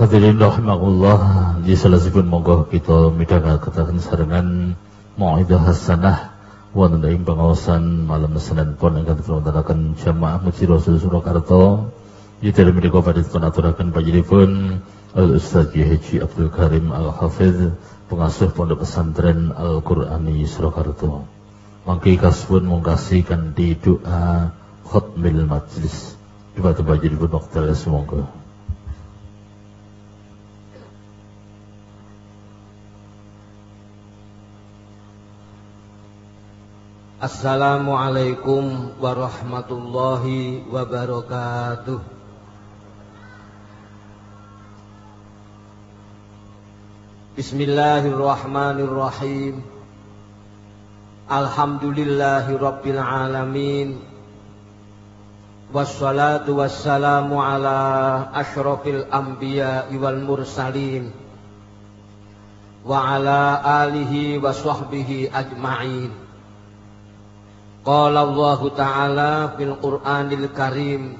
Hadirin rahimahullah di salasipun monggo kita midhangetaken sarengan mau'idah hasanah wonten ing pangaosan malam Senin pun ingkang dipunwontenaken jamaah Masjid Rasul Surakarta di dalam menika pada aturaken panjenenganipun Al Ustaz Haji Abdul Karim Al Hafiz pengasuh Pondok Pesantren Al Qurani Surakarta. Mangke kasbun mungkasikan di doa khutmil majlis. Coba coba jadi dokter semoga. Assalamualaikum warahmatullahi wabarakatuh. Bismillahirrahmanirrahim. Alhamdulillahi rabbil alamin. Wassalatu wassalamu ala ashrafil anbiya wal mursalin. Wa ala alihi wa sahbihi ajma'in Qala Allah Ta'ala fil Qur'anil Karim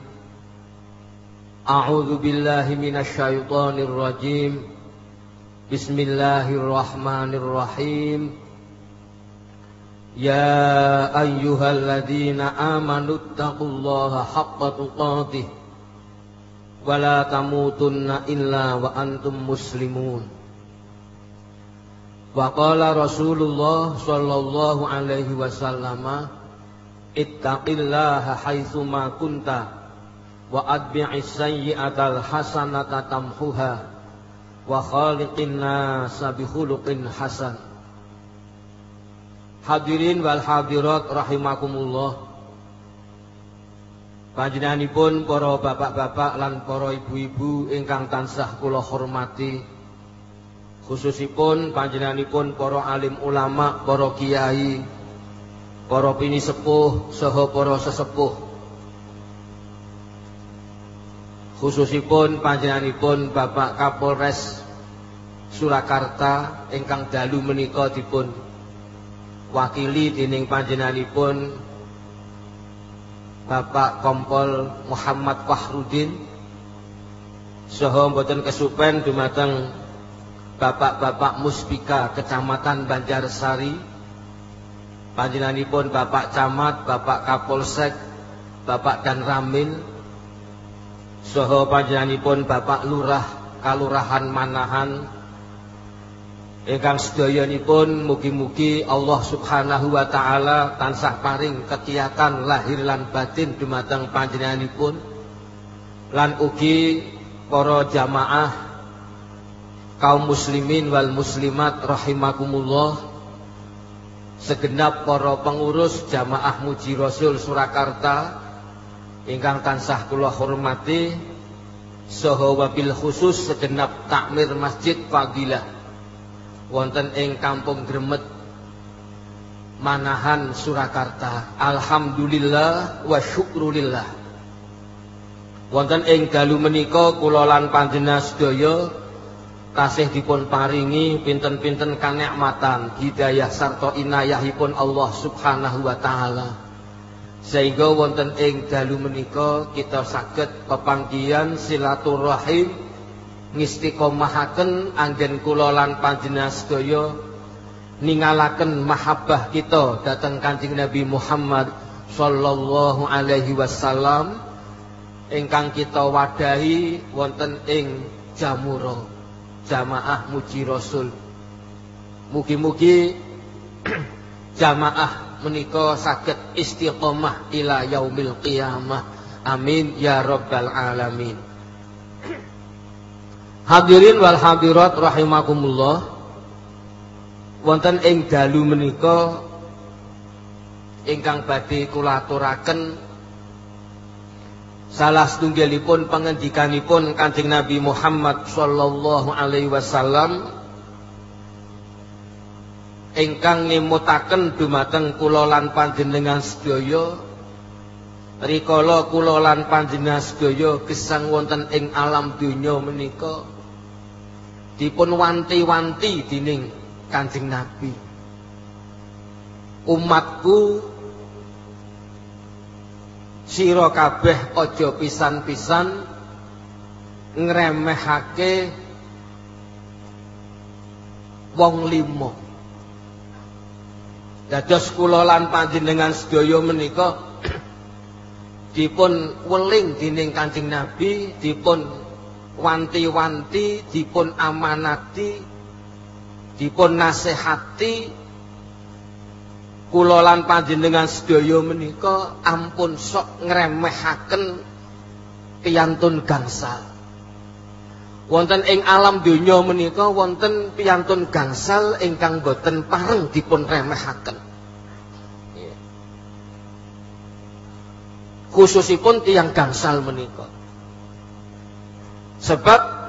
A'udzu billahi minasy syaithanir rajim Bismillahirrahmanirrahim Ya ayyuhalladzina amanu taqullaha haqqa tuqatih wa la tamutunna illa wa antum muslimun Wa qala Rasulullah sallallahu alaihi wasallam ittaqillaha haitsu ma kunta wa adbi'is sayyi'atal hasanata tamhuha wa khaliqin nasa bi khuluqin hasan. Hadirin wal hadirat rahimakumullah. Panjenenganipun para bapak-bapak lan para ibu-ibu ingkang tansah kula hormati khususipun panjenenganipun para alim ulama, para kiai, para pini sepuh saha para sesepuh. Khususipun panjenenganipun Bapak Kapolres Surakarta ingkang dalu menika dipun wakili dening panjenenganipun Bapak Kompol Muhammad Fahrudin. Saha mboten kesupen dumateng Bapak-bapak Muspika Kecamatan Banjarsari Panjenenganipun Bapak Camat, Bapak Kapolsek, Bapak Dan Soho panjenenganipun Bapak Lurah Kalurahan Manahan, ingkang sedayanipun mugi-mugi Allah Subhanahu wa taala tansah paring kekiatan lahir lan batin dumateng panjenenganipun lan ugi para jamaah kaum muslimin wal muslimat rahimakumullah segenap para pengurus jamaah Muji Rasul Surakarta ingkang tansah kula hormati saha wabil khusus segenap takmir Masjid Fadilah wonten ing Kampung Gremet Manahan Surakarta. Alhamdulillah wa syukrulillah. Wonten ing dalu menika kula lan panjenengan sedaya tasih dipun paringi pinten-pinten kanikmatan hidayah sarta inayahipun Allah Subhanahu wa taala. Sehingga wonten ing dalu menika kita saged pepanggihan silaturahim ngistiqomahaken anggen kula lan panjenengan sedaya ningalaken mahabbah kita dhateng Kanjeng Nabi Muhammad sallallahu alaihi wasallam ingkang kita wadahi wonten ing jamura jamaah muji rasul. Mugi-mugi jamaah menika saged istiqomah ila yaumil qiyamah. Amin ya rabbal alamin. Hadirin wal hadirat rahimakumullah. Wonten ing dalu menika ingkang badhe kula aturaken Salah setunggalipun pengendikanipun Kanjeng Nabi Muhammad sallallahu alaihi wasallam ingkang ngemutaken dumateng kula lan panjenengan sedaya. Rikala kula lan panjenengan sedaya gesang wonten ing alam donya menika dipun wanti-wanti dening Kanjeng Nabi. Umatku sira kabeh aja pisan-pisan ngremehake wong limo. Dados kula lan panjenengan sedaya menika dipun weling dening Kanjeng Nabi, dipun wanti-wanti, dipun amanati, dipun nasihati kula lan panjenengan sedaya menika ampun sok ngremehaken piyantun gangsal. Wonten ing alam donya menika wonten piyantun gangsal ingkang boten pareng dipun remehaken. Khususipun tiang gangsal menika. Sebab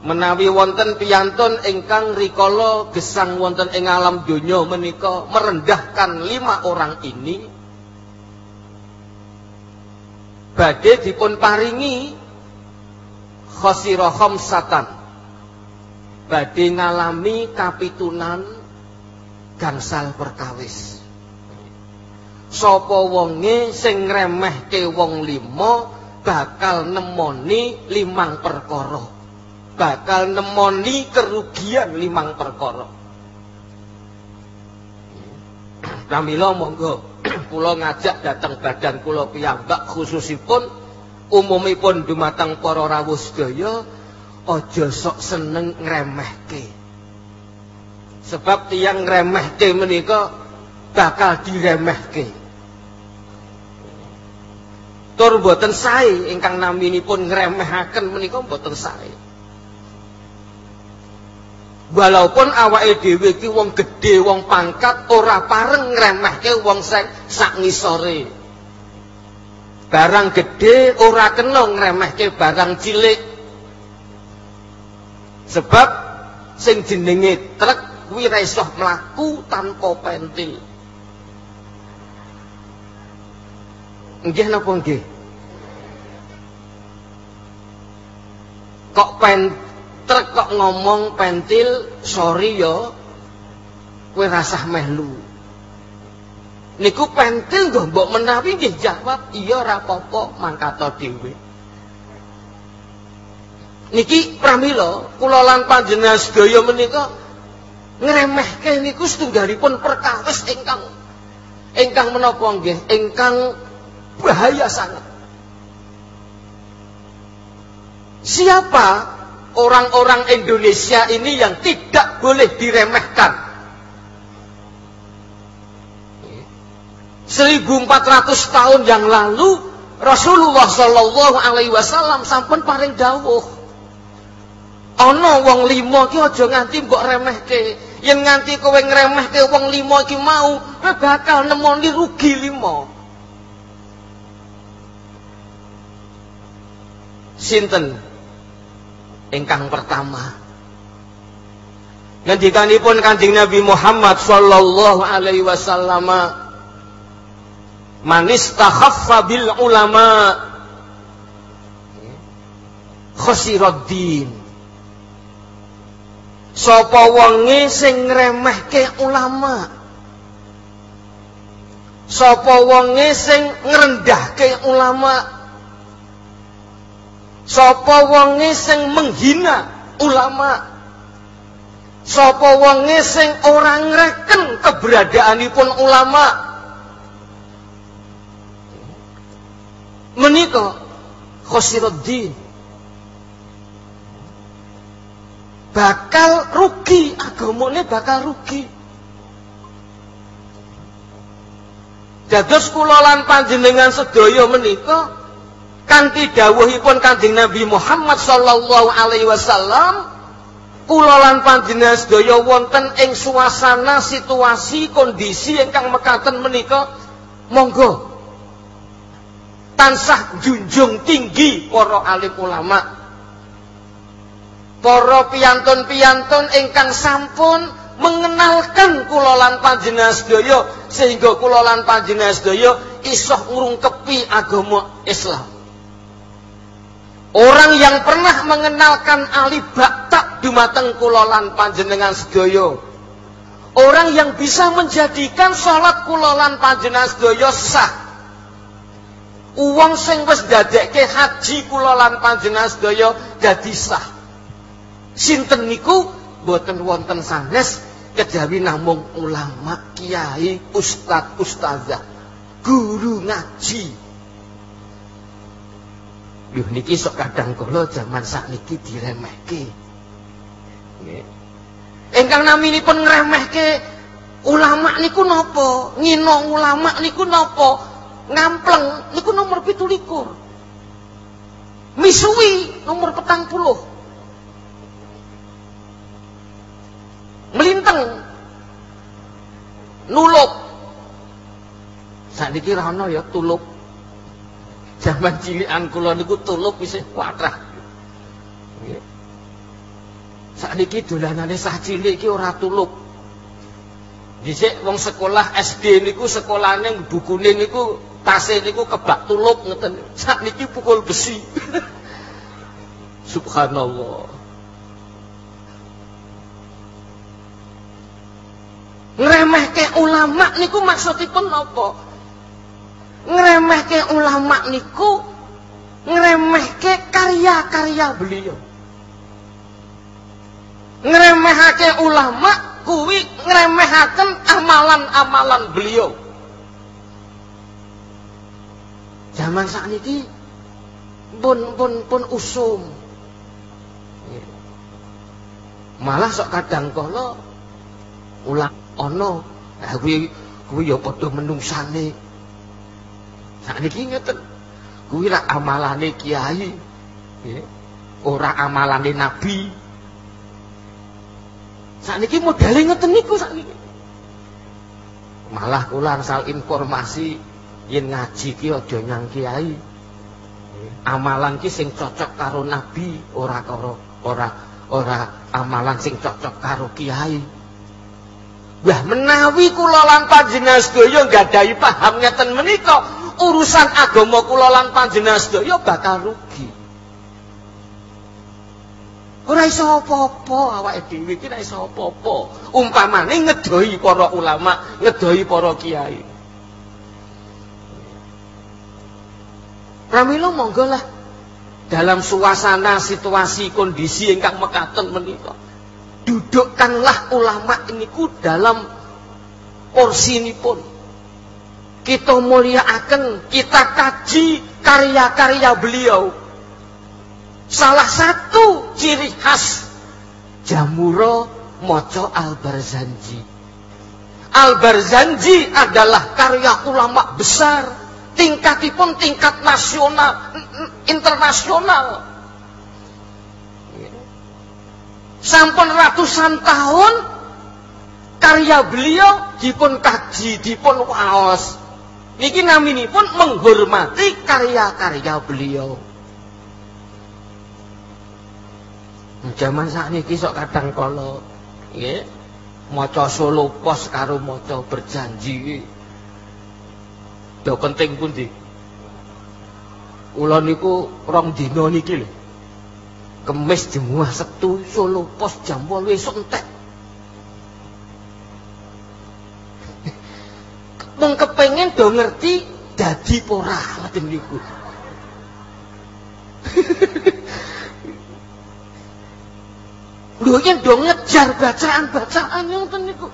menawi wonten piyantun ingkang rikala gesang wonten ing alam donya menika merendahkan lima orang ini. Badhe dipun paringi khosiro khamsatan. Badhe ngalami kapitunan gangsal perkawis. Sapa wonge sing ngremehke wong lima bakal nemoni limang perkara bakal nemoni kerugian limang perkara Pramila monggo kula ngajak datang badan kula piyambak khususipun umumipun dumateng para rawuh sedaya aja sok seneng ngremehke. Sebab tiyang ngremehke menika bakal diremehke. Tur boten sae ingkang naminipun ngremehaken menika boten sae. Walaupun awake dhewe iki wong gedhe, wong pangkat ora pareng ngremehke wong sing sak ngisore. barang gede ora kena ngremehke barang cilik. Sebab sing jenenge truk kuwi ra iso mlaku tanpa pentil. Nggih napa nggih? Kok pen truk kok ngomong pentil sorry yo kowe rasah melu. Niku pentil nggo mbok menawi nggih jawab iya ora apa-apa mangkata dhewe. Niki pramila kula lan panjenengan sedaya menika ngremehke niku setunggalipun perkawis ingkang ingkang menapa nggih? Ingkang bahaya sangat siapa orang-orang Indonesia ini yang tidak boleh diremehkan 1400 tahun yang lalu Rasulullah Shallallahu Alaihi Wasallam sampun paring dawuh. Ana wong limo ki aja nganti mbok remehke. Yen nganti kowe ngremehke wong limo iki mau, kowe bakal nemoni rugi limo. Sinten ingkang pertama? Ngendikanipun Kanjeng Nabi Muhammad sallallahu alaihi wasallam manis takhaffa bil ulama khosiraddin. Sapa wonge sing ngremehke ulama? Sapa wonge sing ngrendahke ulama sapa wonge sing menghina ulama? Sapa wonge sing ora ngreken keberadaanipun ulama? Menika khosiruddin bakal rugi agamane bakal rugi. Dados kula lan panjenengan sedaya menika kanthi dawuhipun Kanjeng Nabi Muhammad sallallahu alaihi wasallam kula lan panjenengan sedaya wonten ing suasana situasi kondisi ingkang mekaten menika monggo. Tansah junjung tinggi para alim ulama. Para piyantun-piyantun ingkang sampun mengenalkan kula lan panjenengan sedaya sehingga kula lan panjenengan sedaya iso ngrungkepi agama Islam Orang yang pernah mengenalkan Ali Baktak dumateng kula lan panjenengan sedaya. Orang yang bisa menjadikan salat kula lan panjenengan sedaya sah Uang sing wis dadekke haji kula lan panjenengan sedaya dadi sah. Sinten niku boten wonten sanes kejawi namung ulama, kiai, ustad, ustazah, guru ngaji. Yuh niki sok kadang kala jaman sakniki diremehke. Nggih. Ingkang naminipun ngremehke ulama niku napa? Ngino ulama niku napa? ngampleng niku nomor pitulikur misui nomor petang puluh melinteng nulup saat ini rana ya tulup zaman cilian kula niku tulup bisa kuatrah saat ini dolanane sah cilik ki ora tulup Dhisik wong sekolah SD niku sekolahane bukune niku tase niku kebak tulup ngeten. Sakniki pukul besi. Subhanallah. Ngremehke ulama niku maksudipun napa? Ngremehke ulama niku ngremehke karya-karya beliau. Ngremehake ulama kuwi ngremehaken amalan-amalan beliau. Zaman sakniki pun pun pun usum. Malah sok kadang kala ulang ana kuwi kuwi ya padha menungsane. Sakniki ngeten. Kuwi ra amalane kiai. Nggih. Ora amalane nabi. Sakniki modele ngeten niku sakniki. Malah kula asal informasi yen ngaji ki aja nyang kiai amalan ki sing cocok karo nabi ora karo ora ora amalan sing cocok karo kiai Wah menawi kula lan panjenengan sedaya nggadahi paham ngeten menika urusan agama kula lan panjenengan sedaya bakal rugi. Ora iso apa-apa awake dhewe iki ora iso apa-apa. Umpamane ngedohi para ulama, ngedohi para kiai. Pramila monggo lah dalam suasana situasi kondisi ingkang mekaten menika. Dudukkanlah ulama ku dalam porsi ini pun. Kita muliakan, kita kaji karya-karya beliau. Salah satu ciri khas Jamuro Moco Al-Barzanji. Al-Barzanji adalah karya ulama besar tingkatipun tingkat nasional internasional sampun ratusan tahun karya beliau dipun kaji dipun waos niki pun menghormati karya-karya beliau zaman saat niki sok kadang kala nggih maca solo pos karo maca berjanji Do penting pundi? Kula niku rong dina niki lho. Kemis jemuah Setu Solo pos jam 8 esuk entek. Wong kepengin do ngerti dadi ora ngoten niku. Yen do ngejar bacaan-bacaan ngoten niku.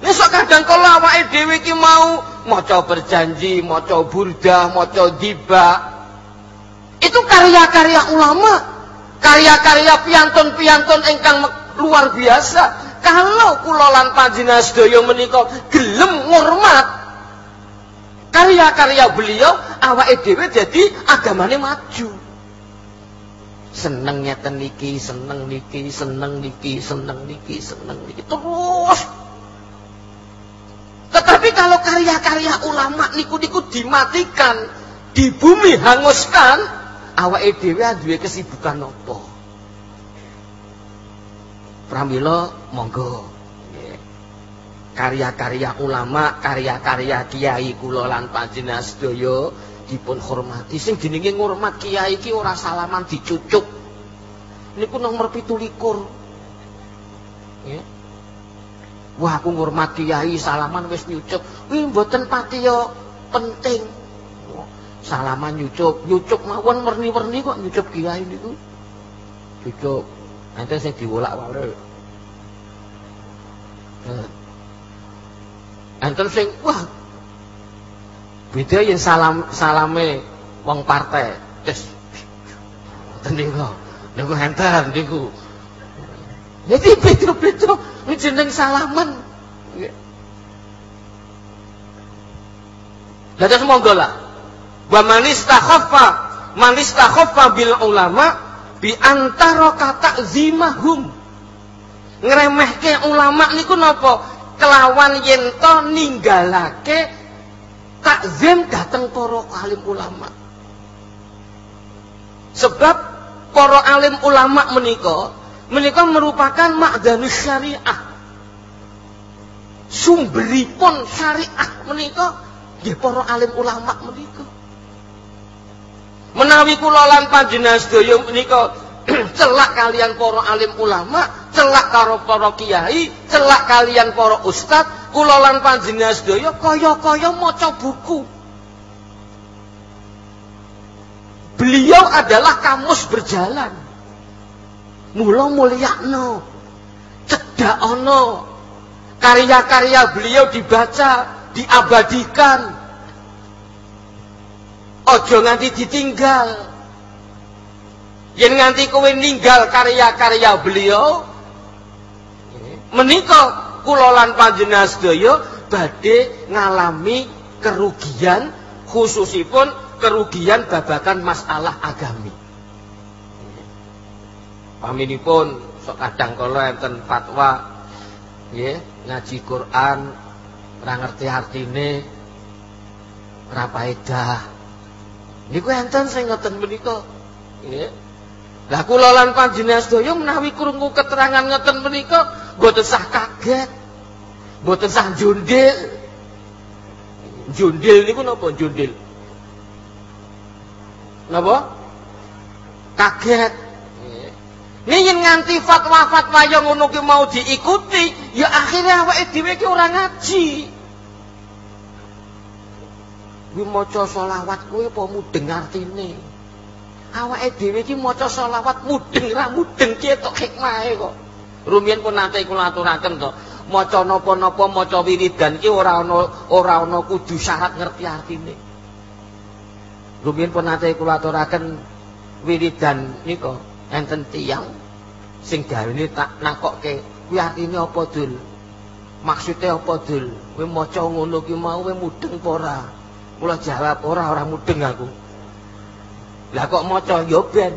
Besok kadang kala awake dhewe iki mau maca berjanji, maca burdah, maca diba. Itu karya-karya ulama, karya-karya piantun-piantun ingkang luar biasa. Kalau kula lan panjenengan sedaya menika gelem ngurmat karya-karya beliau, awake dhewe dadi agamane maju. Seneng ngeten niki, seneng niki, seneng niki, seneng niki, seneng niki. Terus tetapi kalau karya-karya ulama niku-niku dimatikan, di bumi hanguskan, awake dhewe duwe kesibukan apa? Pramila monggo. Karya-karya ulama, karya-karya kiai kula lan panjenengan sedaya dipun hormati. Sing jenenge ngurmat kiai iki ora salaman dicucuk. Niku nomor 17. Nggih. Wah aku ngurmat kiai salaman wis nyucuk. Kuwi mboten pati penting. salaman nyucup, nyucup mawon werni-werni kok nyucup kiai niku. Nyucup. Enten sing diwolak-walik. Enten sing wah beda yen salam salame wong partai. Wis. Niku. Niku enten niku. Jadi beda-beda jeneng salaman. Lah terus monggo lah. Wa man istakhaffa man istakhaffa bil ulama bi antara kata zimahum. Ngremehke ulama niku napa? Kelawan yen to ninggalake takzim dateng para alim ulama. Sebab para alim ulama menika menika merupakan makdanus syariah. Sumberipun syariah menika nggih para alim ulama menika. Menawi kula lan panjenengan sedaya menika celak kalian para alim ulama, celak karo para kiai, celak kalian para ustad, kula lan panjenengan sedaya kaya-kaya maca buku. Beliau adalah kamus berjalan. Mula mulyakno. Cedhakono. Karya-karya beliau dibaca, diabadikan. Ojo nganti ditinggal. Yen nganti kowe ninggal karya-karya beliau, menika kula lan panjenengan sedaya badhe ngalami kerugian khususipun kerugian babakan masalah agami. Paminipun sok kadang kala enten fatwa nggih ngaji Quran ora ngerti artine ora faedah. Niku enten sing ngoten menika. Nggih. Lah kula lan panjenengan sedaya menawi krungu keterangan ngoten menika mboten sah kaget. Mboten sah jundil. Jundil niku napa jundil? Napa? Kaget. Ning nganti fatwa-fatwa yang ngono mau diikuti, ya akhirnya awake dhewe ki ora ngaji. Kuwi maca selawat kuwi apa mudeng artine? Awake dhewe ki maca selawat mudeng ra mudeng ki tok hikmahe kok. Rumiyin pun nate kula aturaken to, maca napa-napa maca wiridan ki ora ana ora ana kudu syarat ngerti artine. Rumiyin pun nate kula aturaken wiridan nika enten tiyang sing gawene tak nakokke. Kuwi artine apa dul? Maksude apa dul? Kowe maca ngono ki mau kowe mudeng apa ora? Kula jawab ora ora mudeng aku lah kok maca yo ben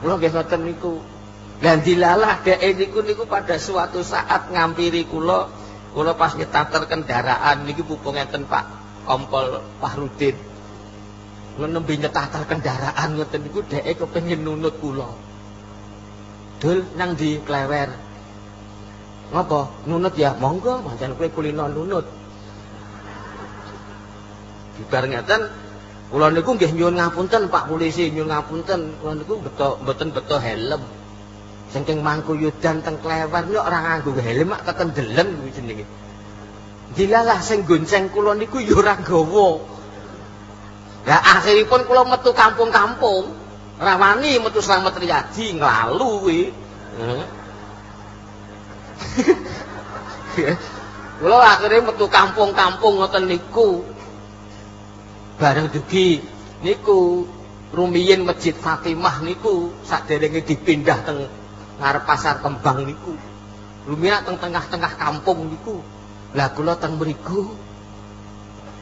kula nggih ngoten niku lan dilalah dhek niku niku pada suatu saat ngampiri kula kula pas nyetater kendaraan niki pupung enten Pak Kompol Fahrudin Kula nembe nyetater kendaraan ngoten niku dheke kepengin nunut kula. Dul nang di klewer. Ngapa? Nunut ya, monggo, pancen kowe kulino nunut. Bibar ngeten, kula niku nggih nyuwun ngapunten Pak Polisi, nyuwun ngapunten, kula niku beto mboten beto helm. Saking mangku yudan teng klewer nek ora nganggo helm mak ketendelen kuwi jenenge. Dilalah sing gonceng kula niku ya ora gawa. Lah akhiripun kula metu kampung-kampung, rawani metu Slamet Riyadi nglalu kuwi. Kula akhire metu kampung-kampung ngoten niku. Bareng dugi niku rumiyin Masjid Fatimah niku saderenge dipindah teng ngarep pasar kembang niku. Rumiyin teng tengah-tengah kampung niku. Lah kula teng mriku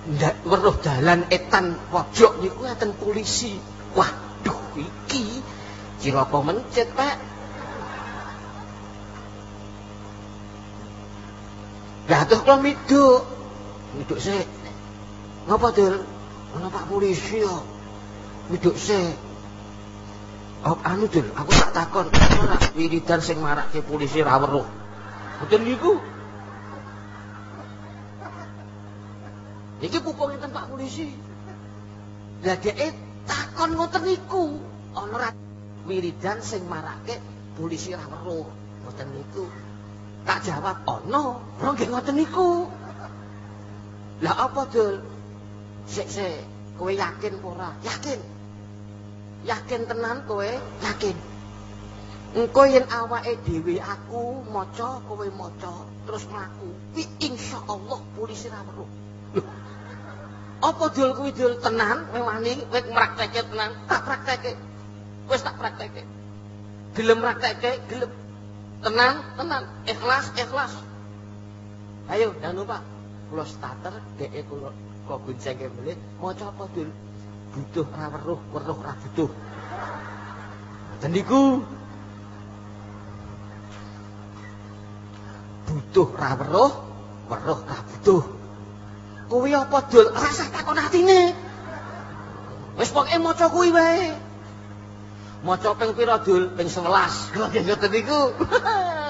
ndak weruh dalan etan pojok niku enten polisi. Waduh iki cilaka mencet, Pak. Lah terus kula miduk. Miduk sik. Ngapa, Dul? Ana Pak polisi yo. Miduk sik. Oh, anu Dul, aku tak takon, ora wiridan sing marake polisi ra weruh. Mboten niku. Iki pupung enten Pak polisi. Lah dhek takon ngoten niku, ana ra wiridan sing marake polisi ra weruh. Ngoten niku. Tak jawab, ana, ora nggih ngoten niku. Lah apa, Dul? Sik sik, Kowe yakin ora? Yakin. Yakin tenan kowe? Yakin. Engko yen awake dhewe aku maca, kowe maca, terus mlaku, kuwi insyaallah polisi ra weruh. Apa dul kuwi dul tenan, kowe wani, kowe mraktekke tenan, tak praktekke. Wis tak praktekke. Gelem praktekke, gelem. Tenang, tenang, ikhlas, ikhlas. Ayo, jangan lupa. Kulo starter, dhek kulo kok goncenge melih, maca apa dul? Butuh ra weruh, weruh ra butuh. Dan niku butuh ra weruh, weruh ra butuh. Kuwi apa dul? Rasa takon atine. Wis pokoke maca kuwi wae. Maca ping pira dul? Ping 11. Nggih ngoten niku.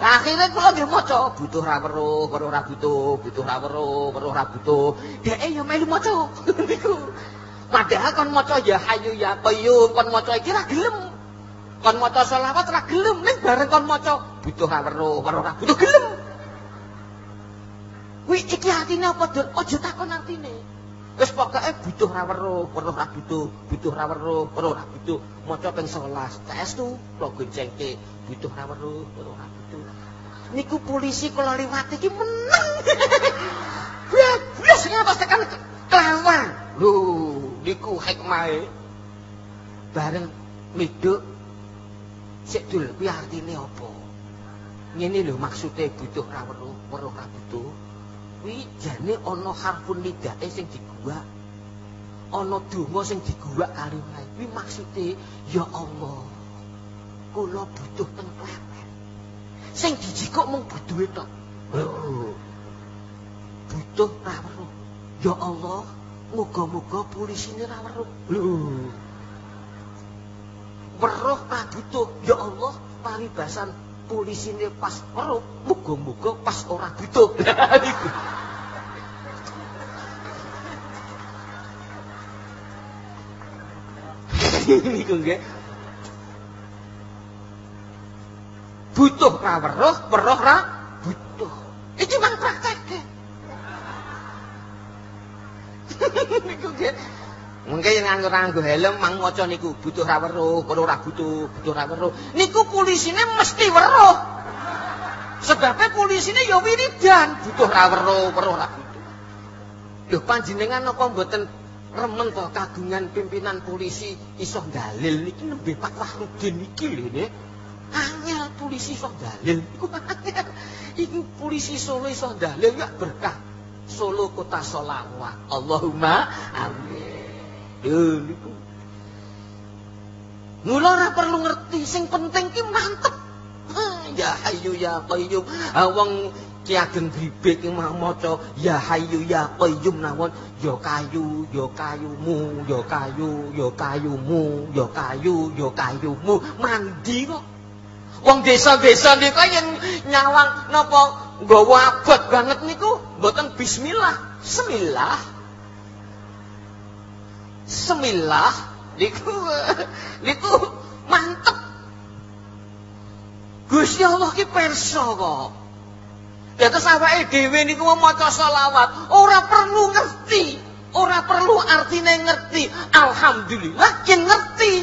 Akhire kula nggih maca, butuh ra weruh, weruh ra butuh, butuh ra weruh, weruh ra butuh. Dheke ya melu maca niku. Padahal kon maca ya hayu ya qayyum, kon maca iki ra gelem. Kon maca selawat ra gelem, ning bareng kon maca butuh ra weruh, weruh ra butuh gelem. Kuwi iki atine apa, Dul? Aja takon artine. Wis pokoke butuh ra weruh, weruh ra butuh, butuh ra weruh, weruh ra butuh. Maca ping 11. Saestu kula goncengke, butuh ra weruh, weruh ra butuh. Niku polisi kula liwat iki meneng. Wis ngatos tekan kelawan. Lho, niku hikmahe. Bareng miduk sik dul kuwi artine apa? Ngene lho maksude butuh ra weruh, weruh ra butuh. Kuwi jane ana harfun nidake sing diguwak. Ana donga sing diguwak kali wae. Kuwi maksude ya Allah. Kula butuh teng klepen. Sing dijikok mung butuhe tok. Butuh ra weruh. Ya Allah, muga-muga polisine ra weruh. Weruh ra butuh. Ya Allah, paribasan polisine pas weruh, muga-muga pas ora butuh. Niku. nggih. Butuh ra weruh, weruh ra butuh. Iki mang praktekke. niku nggih. Mengke yen nganggo nganggo helm mang maca niku butuh ra weruh, weruh ra butuh, butuh ra weruh. Niku polisine mesti weruh. Sebabnya polisine ya wiridan, butuh ra weruh, weruh ra butuh. Lho panjenengan napa mboten remen to kagungan pimpinan polisi iso dalil niki nembe Pak Wahrudin iki lho nggih. Angel polisi iso dalil iku. Iki polisi Solo iso dalil ya berkah. Solo kota solawat. Allahumma amin. Niku. Mula ora perlu ngerti sing penting ki mantep. Ya hayyu ya qayyum. Wong Ki Ageng Gribek sing maca ya hayyu ya qayyum nawon ya kayu ya kayumu ya kayu ya kayumu ya kayu ya kayumu mandi kok wong desa-desa niku yen nyawang napa nggawa abot banget niku mboten bismillah semillah semillah niku niku mantep Gusti Allah ki perso kok Dados awake dhewe niku maca selawat, ora perlu ngerti, ora perlu artine ngerti. Alhamdulillah yen ngerti.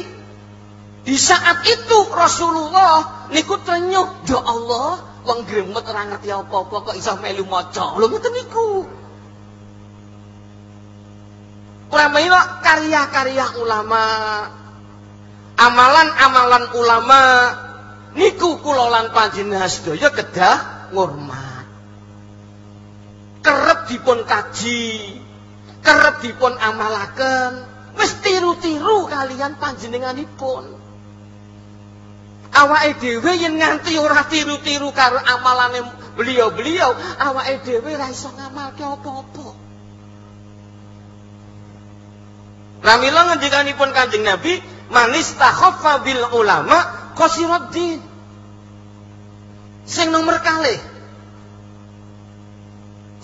Di saat itu Rasulullah niku tenyuh, "Ya Allah, wong gremet ora ngerti apa-apa kok iso melu maca." Lho ngoten niku. Pramila karya-karya ulama, amalan-amalan ulama niku kula lan panjenengan sedaya kedah ngurmat. kerep dipun kaji, kerep dipun amalaken, wis tiru-tiru kalian panjenenganipun. Awake dhewe yen nganti ora tiru-tiru karo amalane beliau-beliau, awake dhewe ora iso ngamalke apa-apa. Ramila ngendikanipun Kanjeng Nabi, manis takhaffa bil ulama qasiraddin. Sing nomor kalih,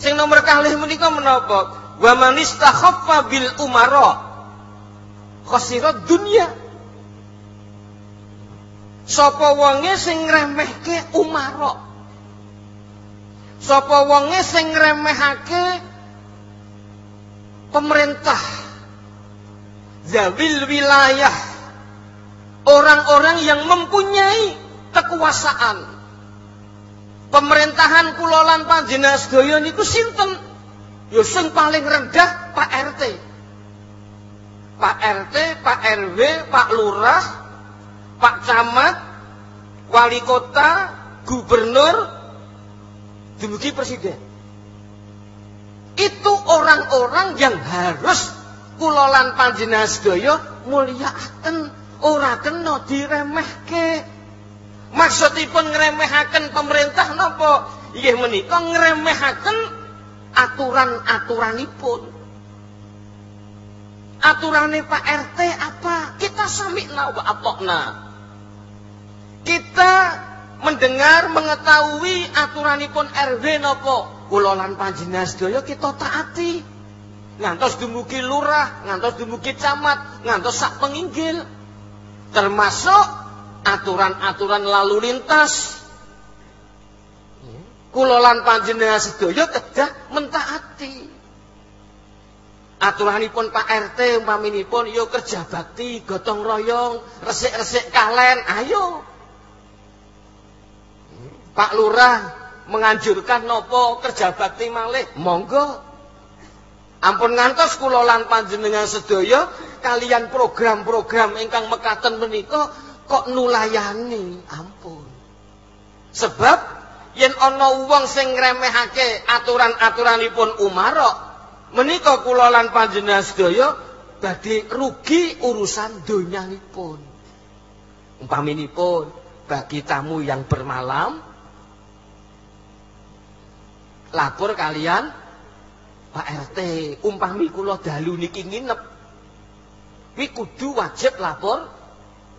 Sing nomor kalih menika menapa? Wa man istakhaffa bil umara khasirat dunya. Sapa wonge sing ngremehke umara? Sapa wonge sing ngremehake pemerintah zawil wilayah. Orang-orang yang mempunyai kekuasaan. Pemerintahan kulolan panjenengan sedaya niku sinten? Ya sing paling rendah Pak RT Pak RT, Pak RW, Pak Lurah, Pak Camat, Wali Kota, Gubernur, demikian Presiden. Itu orang-orang yang harus kulolan panjenengan sedaya mulyakaken ora kena diremehke. Maksudipun ngremehaken pemerintah napa? Inggih menika ngremehaken aturan-aturanipun. Aturannya Pak RT apa? Kita sami'na wa atokna. Kita mendengar mengetahui aturanipun RW napa? Kulolan panjenengan sedaya kita taati. Ngantos dumugi lurah, ngantos dumugi camat, ngantos sak penginggil. Termasuk aturan-aturan lalu lintas. Kulolan panjenengan sedaya kedah mentaati. Aturanipun Pak RT umpaminipun yo kerja bakti, gotong royong, resik-resik kalen, ayo. Pak Lurah menganjurkan nopo kerja bakti malih, monggo. Ampun ngantos kula lan panjenengan sedaya kalian program-program ingkang mekaten menika kok nulayani, ampun. Sebab yen ana wong sing ngremehake aturan-aturanipun umarok menika kula lan panjenengan sedaya badhe rugi urusan donyanipun. Umpaminipun bagi tamu yang bermalam lapor kalian Pak RT, umpami kula dalu niki nginep. Kuwi kudu wajib lapor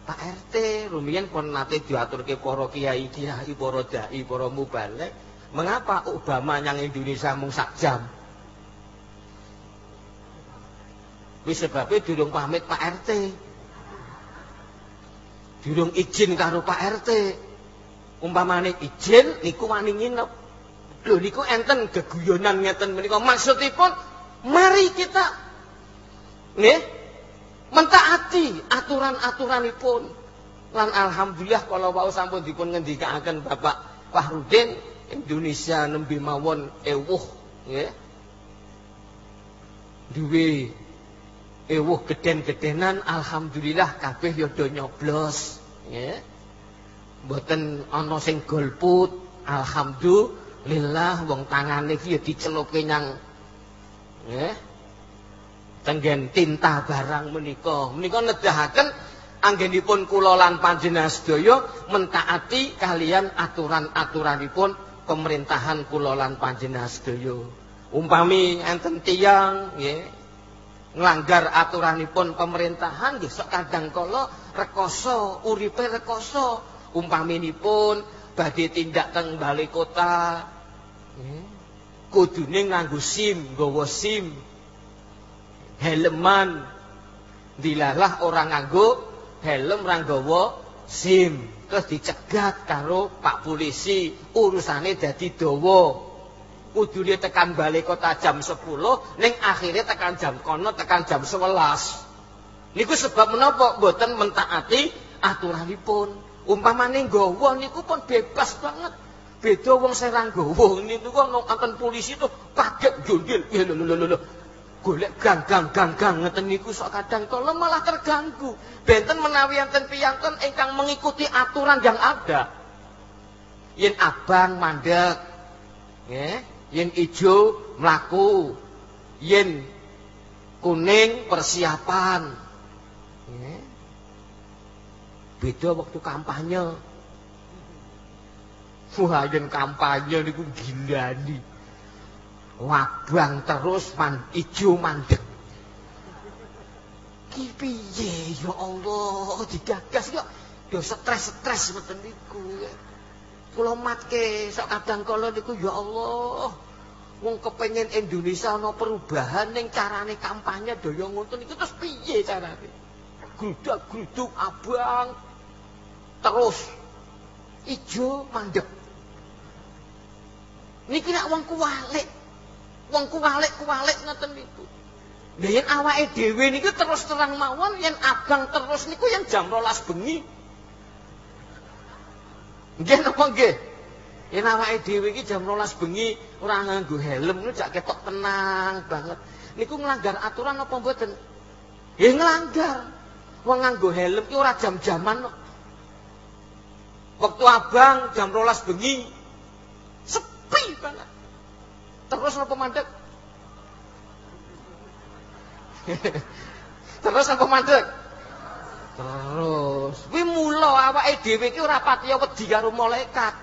Pak RT, rumiyin pun nate diaturke para kiai, kiai, para dai, para mubalek. Mengapa Obama yang Indonesia mung sak jam? Wis sebabe durung pamit Pak RT. Durung izin karo Pak RT. Umpamane izin niku wani nginep. Lho niku enten geguyonan ngeten menika maksudipun mari kita nggih mentaati aturan-aturanipun. Lan alhamdulillah kalau wau sampun dipun ngendikaken Bapak Fahrudin Indonesia nembe mawon ewuh nggih. Duwe ewuh geden-gedenan alhamdulillah kabeh ya do nyoblos nggih mboten ana sing golput alhamdulillah wong tangane iki ya diceluke nyang nggih tenggen tinta barang menika. Menika nedahaken anggenipun kula lan panjenengan sedaya mentaati kalian aturan-aturanipun pemerintahan kula lan panjenengan sedaya. Umpami enten tiyang nggih nglanggar aturanipun pemerintahan nggih kadang kala rekoso uripe rekoso. Umpaminipun badhe tindak teng balai kota. Nggih kudune nganggo SIM nggawa SIM. Helman. Dilalah orang nganggo helm ra nggawa SIM. Terus dicegat karo Pak polisi urusane dadi dawa. Kudune tekan balik kota jam 10 ning akhirnya tekan jam kono tekan jam 11 niku sebab menapa mboten mentaati aturanipun umpamane nggawa niku pun bebas banget. Beda wong sing ra nggawa niku wonten polisi tuh kaget jondil ya lho lho lho golek gang-gang gang-gang ngeten niku sok kadang kala malah terganggu. Benten menawi enten piyanten ingkang mengikuti aturan yang ada. Yen abang mandek nggih. Yen ijo mlaku. Yen kuning persiapan beda waktu kampanye. Wah yen kampanye niku gilani wabang terus man ijo mandek. Ki piye? Ya Allah digagas kok. Yo stres-stres ngoten niku. Kula matke sok kadang kala niku ya Allah wong kepengin Indonesia ana perubahan ning carane kampanye daya ngoten niku terus piye carane? Grudak-gruduk abang terus ijo mandek niki nek wong kuwalik wong kuwalik-kuwalik ngoten niku Lha yen awake dhewe niku terus terang mawon yen abang terus niku yen jam 12 bengi. Nggih napa nggih? Yen awake dhewe iki jam 12 bengi ora nganggo helm niku jak ketok tenang banget. Niku nglanggar aturan apa mboten? Ya nglanggar. Wong nganggo helm iki ora jam-jaman kok. Waktu abang jam 12 bengi sepi banget. Terus apa mandek? Terus apa mandek? Terus. Kuwi mula awake dhewe iki ora patiya wedi karo malaikat.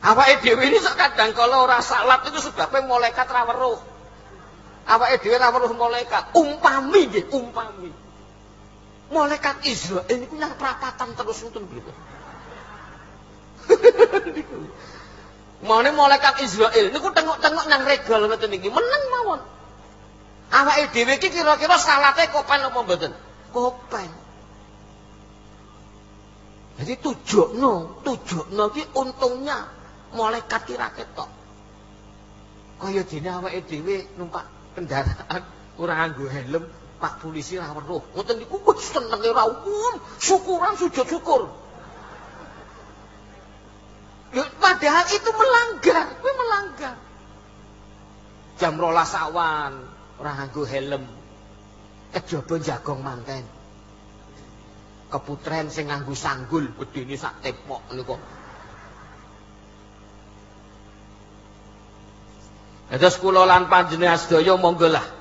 Awake ini kadang kala ora salat itu sebabnya malaikat ra weruh. Awake dhewe ra weruh malaikat. Umpami nggih, umpami. Malaikat Israel niku yang perapatan terus ngoten gitu. Mane malaikat Israel niku tengok-tengok nang regal ngoten iki, meneng mawon. Awake dhewe iki kira-kira salate kopen apa mboten? Kopen. Jadi tujukno, tujukno iki untungnya malaikat ki ra ketok. Kaya dene awake dhewe numpak kendaraan ora nganggo helm, Pak polisi ra weruh. Ngoten niku wis senenge ra umum, syukuran sujud syukur. Ya, padahal itu melanggar, gue melanggar. Jam rolas awan, orang nganggo helm. Kejaba jagong manten. Keputren sing nganggo sanggul, gedene sak tepok niku. Dados kula lan panjenengan sedaya monggo lah.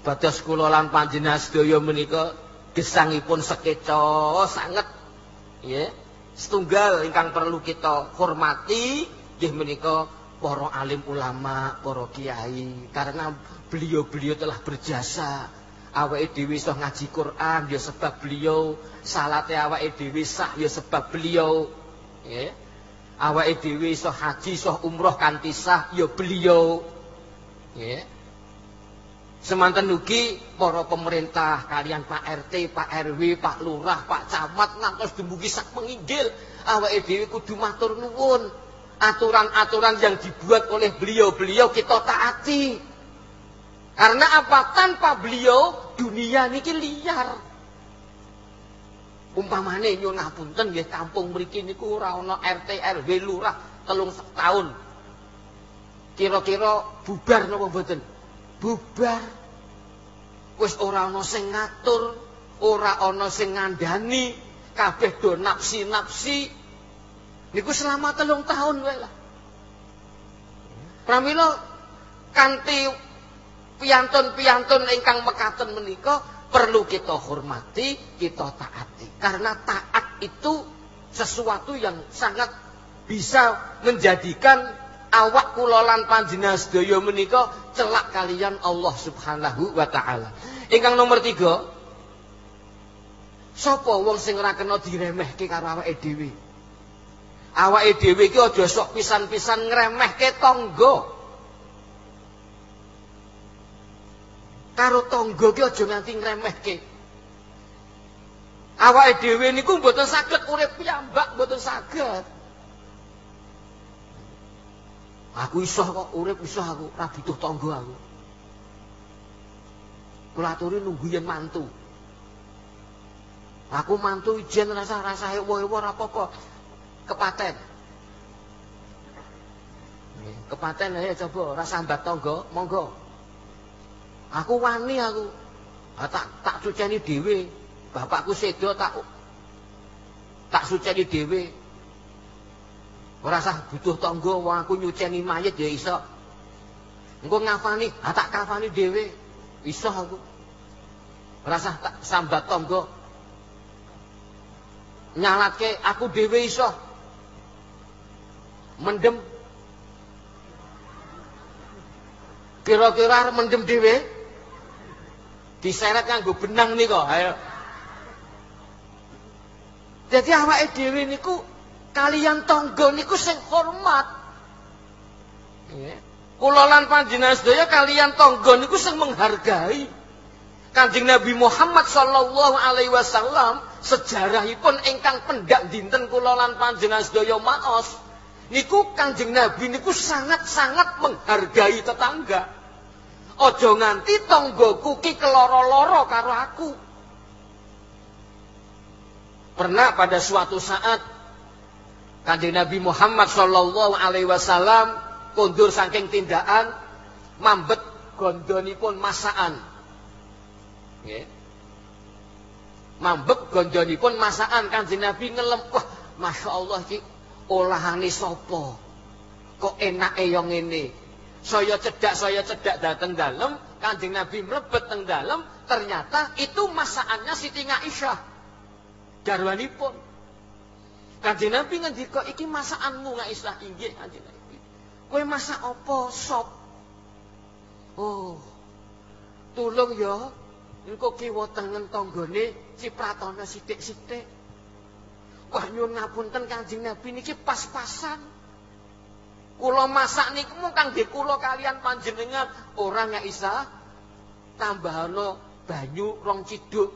Sebatas kula lan panjenengan sedaya menika gesangipun sekeca sanget. Ya. setunggal ingkang perlu kita hormati nggih menika para alim ulama, para kiai karena beliau-beliau telah berjasa awake dhewe iso ngaji Quran ya sebab beliau salate awake dhewe sah ya sebab beliau ya awake dhewe iso haji iso umroh kanthi sah ya beliau ya Semanten ugi para pemerintah kalian Pak RT, Pak RW, Pak Lurah, Pak Camat ngantos dumugi sak menginggil awake dhewe kudu matur nuwun. Aturan-aturan yang dibuat oleh beliau-beliau kita taati. Karena apa? Tanpa beliau dunia niki liar. Umpamane nyuwun ngapunten nggih kampung mriki niku ora ana RT, RW, Lurah telung tahun. Kira-kira bubar napa mboten? Bubar. Wis ora ana sing ngatur, ora ana sing ngandani, kabeh do napsi-napsi. Niku selama telung tahun wae lah. Pramila kanthi piantun-piantun ingkang mekaten menika perlu kita hormati, kita taati. Karena taat itu sesuatu yang sangat bisa menjadikan awak kula lan panjenengan sedaya menika celak kalian Allah Subhanahu wa taala. Ingkang nomor tiga, sapa wong sing ora kena diremehke karo awake dhewe? Awake dhewe iki aja sok pisan-pisan ngremehke tangga. Karo tangga ki aja nganti ngremehke. Awake dhewe niku mboten saged urip piyambak, mboten saged. Aku iso kok urip iso aku, ora butuh tangga aku. Kula aturi nunggu yen mantu. Aku mantu ijen rasa-rasa ewo-ewo ora apa-apa. Kepaten. Kepaten ya coba ora sambat tangga, monggo. Aku wani aku. Ah, tak tak suceni dhewe. Bapakku sedo tak tak suceni dhewe. Ora sah butuh tangga wong aku nyuceni mayit ya iso. Engko ngafani, ah tak kafani dhewe. Iso aku. Ora sah tak sambat tangga. Nyalatke aku dhewe iso. Mendem Kira-kira mendem dhewe diseret nganggo benang nika, ayo. Jadi awake dhewe niku kalian tangga niku sing hormat. Nggih. Kula lan panjenengan sedaya kalian tangga niku sing menghargai. Kanjeng Nabi Muhammad sallallahu alaihi wasallam sejarahipun ingkang pendak dinten kula lan panjenengan sedaya maos. Niku Kanjeng Nabi niku sangat-sangat menghargai tetangga. Ojo nganti tonggoku ki keloro-loro karo aku. Pernah pada suatu saat Kanjeng Nabi Muhammad sallallahu alaihi wasallam kondur saking tindakan mambet gondonipun masaan. Nggih. Mambek gondonipun masaan Kanjeng Nabi ngelem, wah Masya Allah ki olahane sapa? Kok enake yo ngene. Saya cedak, saya cedak dateng dalem, Kanjeng Nabi mlebet teng dalem, ternyata itu masakannya Siti Aisyah. Garwanipun. Kanjeng Nabi ngendika iki masakanmu Aisyah inggih Kanjeng Nabi. Kowe masak apa? Sop. Oh. Tulung ya. Engko kiwa tengen tanggane cipratana sithik-sithik. Wah nyuwun ngapunten Kanjeng Nabi niki pas-pasan. Kula masak niku mung kangge kula kalian panjenengan ora nggak isa tambahano banyu rong ciduk.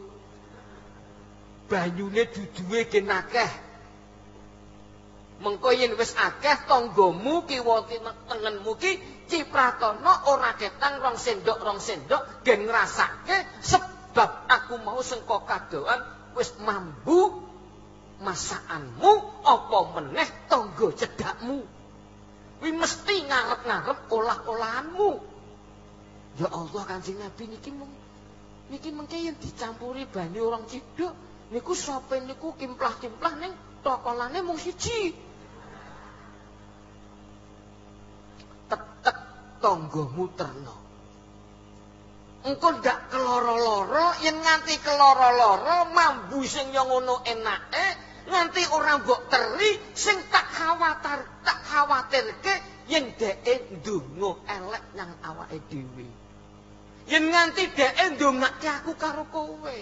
Banyune duduhe gen akeh. Mengko yen wis akeh tanggamu kiwa tengenmu ki cipratana ora ketang rong sendok rong sendok gen ngrasake sebab aku mau sengko kadoan wis mambu masakanmu apa meneh tangga cedakmu kuwi mesti ngarep-ngarep olah-olahanmu. Ya Allah Kanjeng Nabi niki mung niki mengke yen dicampuri banyu orang ciduk niku sope niku kimplah-kimplah ning tokolane mung siji. Tetek tanggamu terno. Engko ndak keloro-loro yen nganti keloro-loro mambu sing yo ngono enake nganti orang mbok teri sing tak khawatir tak khawatirke yen dheke ndonga elek nang awake dhewe. Yen nganti dheke ndongake aku karo kowe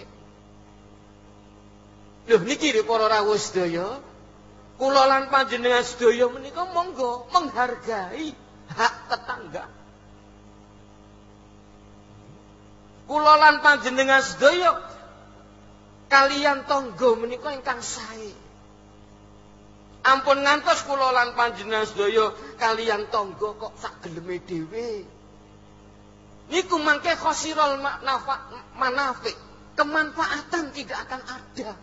lho niki lho para rawuh sedaya kula lan panjenengan sedaya menika monggo menghargai hak tetangga kula lan panjenengan sedaya kalian tonggo menika ingkang sae. Ampun ngantos kula lan panjenengan sedaya kalian tonggo kok sak geleme dhewe. Niku mangke khosirul manafik. Kemanfaatan tidak akan ada.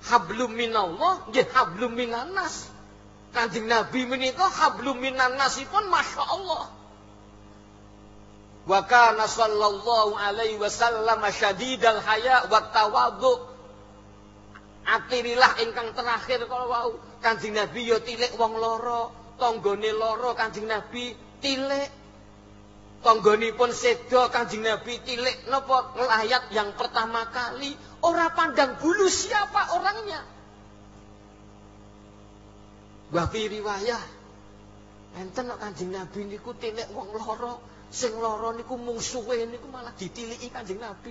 Hablum minallah, nggih hablum minanas. Kanjeng Nabi menika hablum minannasipun Masya Allah. Wa kana sallallahu alaihi wasallam syadidal haya wa tawadhu. Atirilah ingkang terakhir kalau wau Kanjeng Nabi yo tilik wong loro, tanggane loro Kanjeng Nabi tilik. Tangganipun sedo Kanjeng Nabi tilik napa ngelayat yang pertama kali ora pandang bulu siapa orangnya. Wa fi riwayah enten Kanjeng Nabi niku tilik wong loro Sing lara niku mungsuhe niku malah ditiliki Kanjeng Nabi.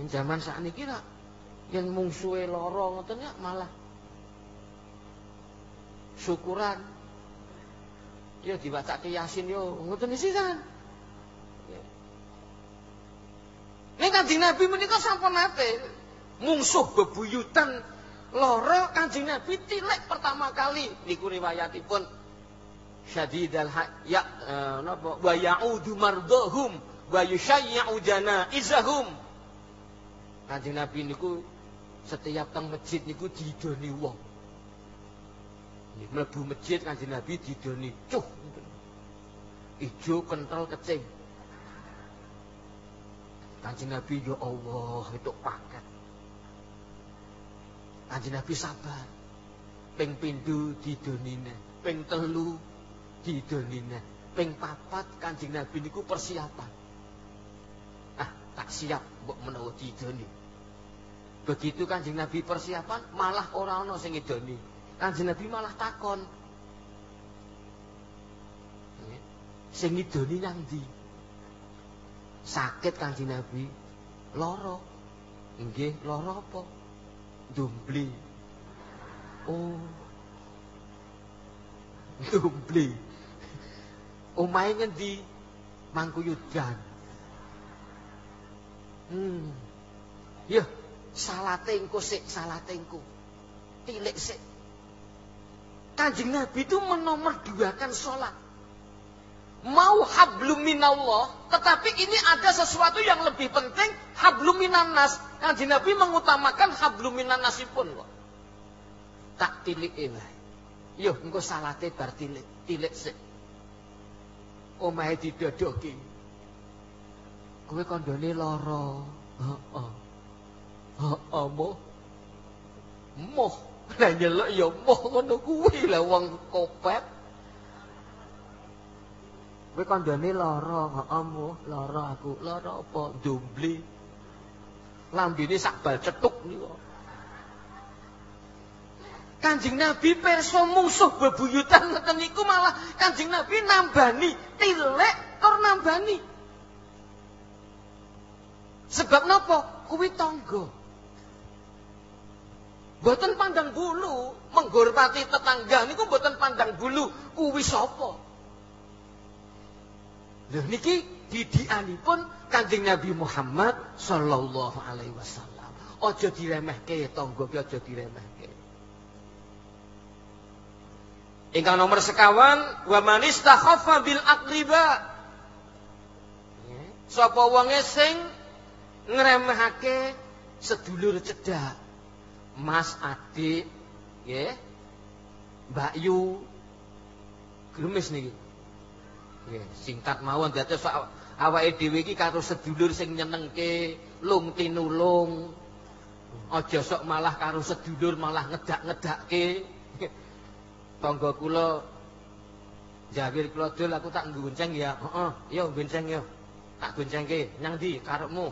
Yen zaman sakniki nak yen mungsuhe lara ngoten ya malah syukuran. Ya diwacake Yasin yo ngoten isi kan. Nek Kanjeng Nabi menika sampun nate mungsuh bebuyutan lara Kanjeng Nabi tilek pertama kali niku riwayatipun. Syadidal ya uh, napa? Wa ya'udu mardahum wa yushayyi'u janaizahum. Kanjeng Nabi niku setiap teng masjid niku didoni wong mlebu masjid Kanjeng Nabi didoni cuh ijo kental kecing Kanjeng Nabi ya Allah itu paket Kanjeng Nabi sabar ping pindho didonine ping telu didonine ping papat Kanjeng Nabi niku persiapan. Ah, tak siap mbok menawa didoni. Begitu Kanjeng Nabi persiapan, malah ora ana sing ngidoni. Kanjeng Nabi malah takon. Sing ngidoni nang ndi? Sakit Kanjeng Nabi, lara. Nggih, lara apa? Dumbli. Oh. Dumbli. Omahe ngendi? Mangkuyudan. Hmm. Ya, salate engko sik, salate engko. Tilik sik. Kanjeng Nabi itu menomor duakan sholat. Mau hablum minallah, tetapi ini ada sesuatu yang lebih penting, hablum minanas. Kanjeng Nabi mengutamakan hablum minanasipun kok. Tak tilik ini. Yo, engko salate bar tilik, tilik sik. Omahe didodoki. Kowe lara. Heeh. Heeh, moh. Moh. Lah nyeluk ya moh ngono kuwi lah wong kopet. Kowe kandhane lara, heeh moh, lara aku. Lara apa? Dombli. Lambene sak bal cetuk niku. Kanjeng Nabi perso musuh bebuyutan ngeten niku malah Kanjeng Nabi nambani tilek tur nambani. Sebab napa? Kuwi tangga. Boten pandang bulu, menghormati tetangga niku boten pandang bulu, kuwi sapa? Lho niki didikanipun Kanjeng Nabi Muhammad sallallahu alaihi wasallam. Aja diremehke tangga ki aja diremehke. Ingkang nomor sekawan wa man istakhaffa bil aqriba. Sapa wonge sing ngremehake sedulur cedhak. Mas adik nggih. Mbak Yu. Gremes niki. Nggih singkat mawon. Dados awake dhewe iki karo sedulur sing nyenengke lung tinulung. Aja sok malah karo sedulur malah ngedak-ngedakke. Tangga kula Jawir kula dul aku tak nggonceng ya. Heeh yo gonceng yo tak goncengke. Nyang ndi karepmu?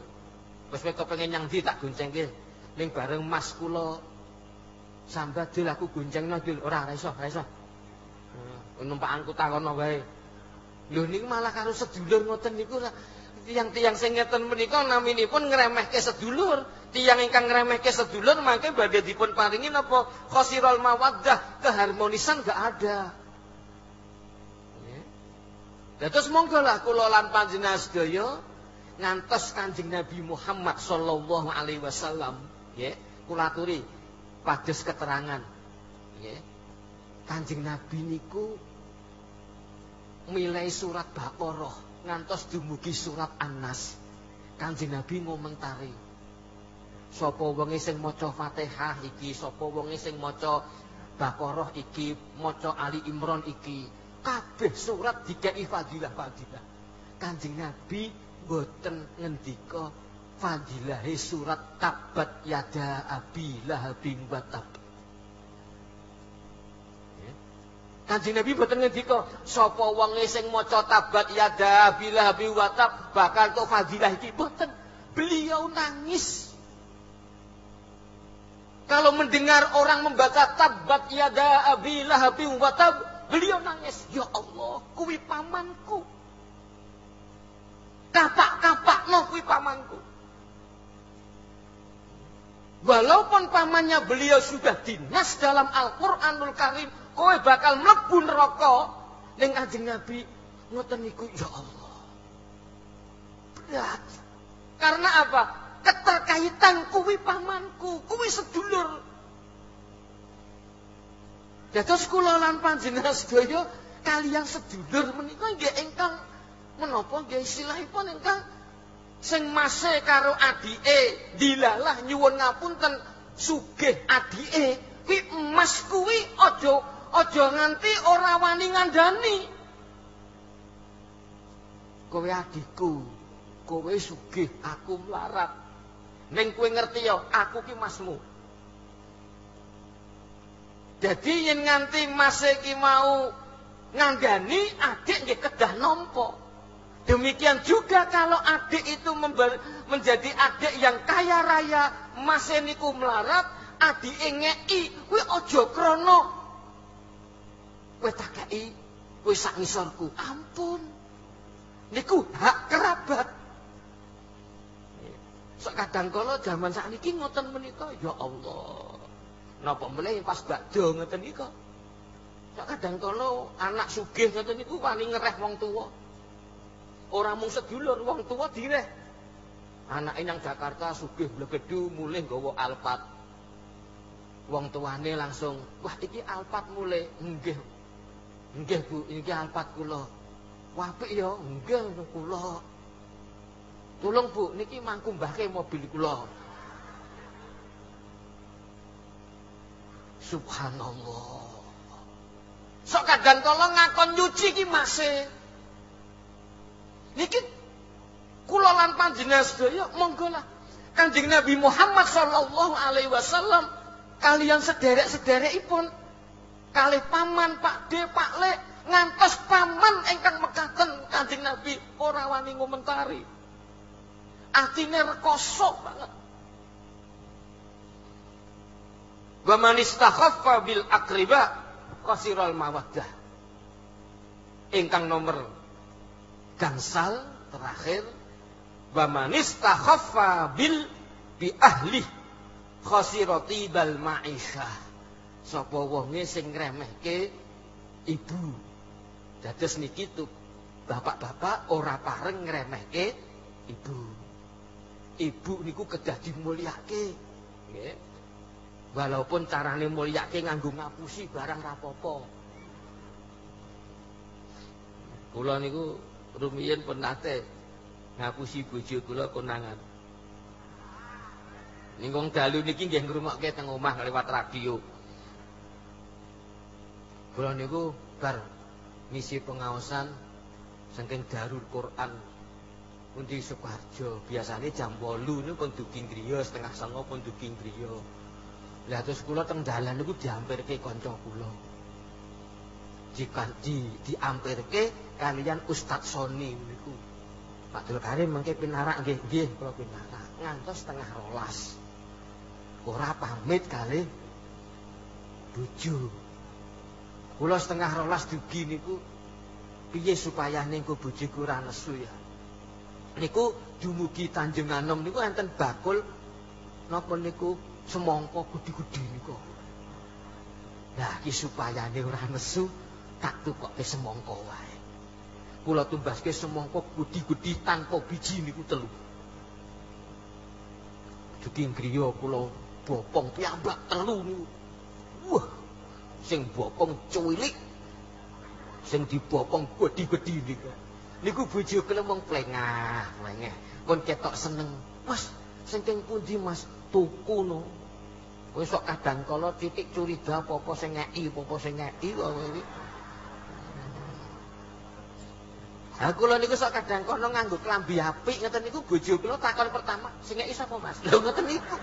Wis kowe kepengin nyang ndi tak goncengke ning bareng mas kula sambat dul aku goncengno dul ora ora iso ora iso. Hmm, numpak angkut takono wae. Lho niku malah karo sedulur ngoten niku tiang-tiang sing ngeten menika naminipun ngremehke sedulur. Tiang ingkang ngremehke sedulur mangke badhe dipun paringi napa? Khosirul mawaddah keharmonisan gak ada. Ya terus monggo lah kula lan panjenengan sedaya ngantos Kanjeng Nabi Muhammad sallallahu alaihi wasallam nggih kula aturi pados keterangan. Nggih. Kanjeng Nabi niku milai surat Baqarah ngantos dumugi surat An-Nas. Kanjeng Nabi ngomentari sapa wonge sing maca Fatihah iki? Sapa wonge sing maca Baqarah iki? Maca Ali Imran iki? Kabeh surat dikei fadilah-fadilah. Kanjeng Nabi boten ngendika fadilahe surat tabat yada abi lahabing batab. Kanjeng Nabi boten ngendika sapa wonge sing maca tabat yada abi lahabing batab bakal to fadilah iki boten. Beliau nangis. Kalau mendengar orang membaca tabat yada abi lahabing batab, beliau nangis, "Ya Allah, kuwi pamanku." Kapak-kapak no kuwi pamanku. Walaupun pamannya beliau sudah dinas dalam Al-Qur'anul Karim, kowe bakal mlebu neraka ning Kanjeng Nabi ngoten niku ya Allah. Berat. Karena apa? Keterkaitan kuwi pamanku, kuwi sedulur. Dados kula lan panjenengan sedaya kalian sedulur menika nggih ingkang menapa nggih istilahipun ingkang sing mase karo adike dilalah nyuwun ngapunten. Sugih adike kuwi emas kuwi aja aja nganti ora wani ngandani. Kowe adikku kowe sugih aku melarat ning kowe ngerti ya aku ki masmu. Jadi yen nganti mase ki mau ngandani adik nggih kedah nampa. Demikian juga kalau adik itu menjadi adik yang kaya raya, masih niku melarat, adik ngeki, kuwi aja krana kowe takei kowe sak ngisorku. Ampun. Niku hak kerabat. Sok kadang kala jaman sakniki ngoten menika, ya Allah. Napa meneh pas bakdo ngoten niku. Sok kadang kala anak sugih ngoten niku wani ngereh wong tuwa. Orang mung sedulur wong tua direh. Anake nang Jakarta sugih blegedu mulih nggawa Alphard. Wong tuane langsung, "Wah, iki Alphard mulih." "Nggih." "Nggih, Bu, iki Alphard kula." "Wah, apik ya." "Nggih, kula." "Tulung, Bu, niki mangku mbahke mobil kula." Subhanallah. Sok kadang kala ngakon nyuci ki masih. Niki kula lan panjenengan sedaya monggo lah. Kanjeng Nabi Muhammad sallallahu alaihi wasallam kalian sederek-sederekipun kalih paman Pak D Pak Le ngantos paman ingkang mekaten Kanjeng Nabi ora wani ngomentari. Atine rekoso banget. Wa man bil akriba qasiral mawaddah. Ingkang nomor gangsal terakhir wa man istakhaffa bil bi ahli khasirati bal ma'isyah. Sapa wonge sing ngremehke ibu. Dados niki tuh bapak-bapak ora pareng ngremehke ibu. Ibu niku kedah dimulyake. Nggih. Walaupun carane mulyake nganggo ngapusi barang rapopo. Kula niku rumiyin pun nate ngapusi bojo kula konangan. Ning wong dalu niki nggih ngrungokke teng omah lewat radio. Kula niku bar misi pengaosan saking Darul Quran Undi Sukoharjo. Biasane jam 8 niku pun dugi griya setengah 9 pun dugi griya. Lah terus kula teng dalan niku diampirke kanca kula. Jika di diampirke kalian Ustadz Soni niku. Pak Dul Karim mengke pinarak nggih, nggih kula pinarak. Ngantos setengah rolas. Ora pamit kali bojo. Kula setengah rolas dugi niku piye supaya niku bojoku ora nesu ya. Niku dumugi Tanjung Anom niku enten bakul napa niku semangka gede-gede niku. Lah iki supayane ora nesu tak tukoke semangka wae. Kula tumbaske semangka gede-gede tanpa biji niku telu. Dugi griya kula bopong piyambak telu niku. Wah, sing bopong cuwilik sing dibopong gede-gede niku. Niku bojo kula wong plengah, plengah. Pun ketok seneng. Mas, sing pundi Mas? tuku no. Kowe sok kadang kala titik curiga apa-apa sing ngeki, apa-apa sing ngeki kok iki. Ha kula niku sok kadang kala nganggo klambi apik ngeten niku bojo kula takon pertama, sing ngeki sapa Mas? Lho ngeten niku.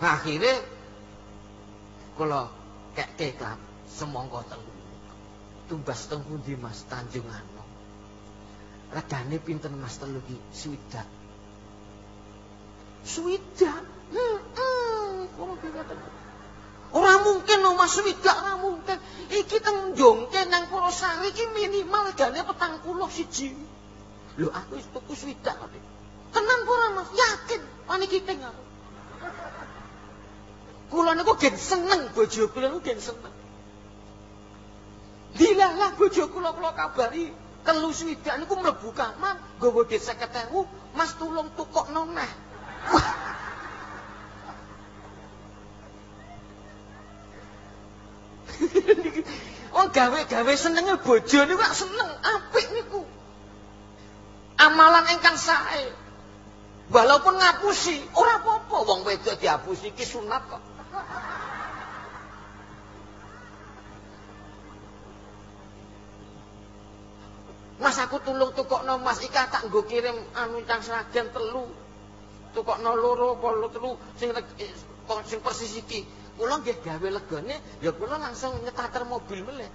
Akhire kula kekke klam semangka telu. Tumbas teng pundi Mas Tanjungan. Regane pinten Mas telu iki? Swidak. Swidak. Ora mungkin no Mas Swidak ora mungkin. Iki teng Jongke nang Purwosari iki minimal regane 41. Lho aku wis tuku swidak kok. Tenan ora Mas? Yakin wani kiting aku. Kula niku gen seneng bojo kula niku gen seneng. Dilalah bojo kula kula kabari telu swidak niku mlebu kamar nggawa dhuwit 50.000, Mas tulung tukokno neh. Wong gawe-gawe senenge bojo niku kok seneng, apik niku. Amalan ingkang sae. Walaupun ngapusi, ora apa-apa wong wedok diapusi iki sunat kok. Mas aku tulung tukokno Mas Ika tak nggo kirim anu cang seragen telu. Tukokno loro apa telu sing eh, sing persis iki. Kula nggih gawe legane ya kula langsung nyetater mobil meleh.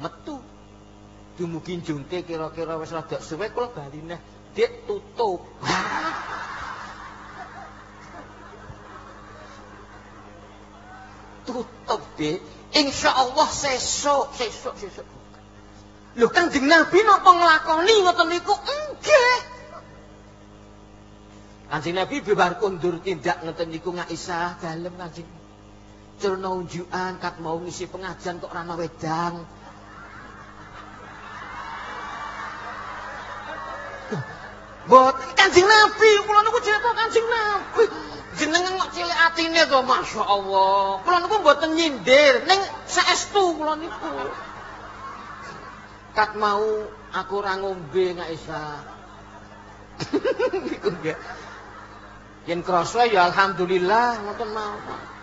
Metu. Dumugi jungke kira-kira wis rada suwe kula bali neh. Dik tutup. tutup, Dik. Insyaallah sesuk, sesuk, sesuk. Lho Kanjeng Nabi napa nglakoni ngoten niku? Nggih. Kanjeng Nabi bebar kundur tindak ngoten niku Aisyah dalem Kanjeng. Cerna unjukan kat mau ngisi pengajian kok rana wedang. Mboten Kanjeng Nabi, kula niku cerita Kanjeng Nabi. Jenengan kok cilik atine to, masyaallah. Kula niku mboten nyindir, ning saestu kula niku. Kat mau aku ora ngombe nggak isa. Niku nggih. Yen krasa ya alhamdulillah ngoten mawon.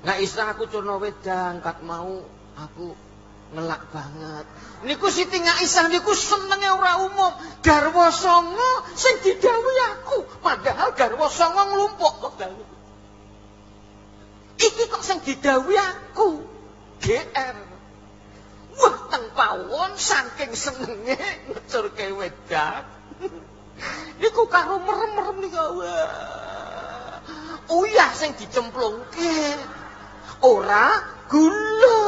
Nggak isa aku curno wedang kat mau aku ngelak banget. Niku Siti Aisyah niku senenge ora umum. Garwa songo sing didhawuhi aku, padahal garwa songo niku. Iki kok sing didhawuhi aku. GR. Wah, teng pawon saking senenge ngecurke wedang. Niku karo merem-merem niku. Uyah sing dicemplungke. Ora gula.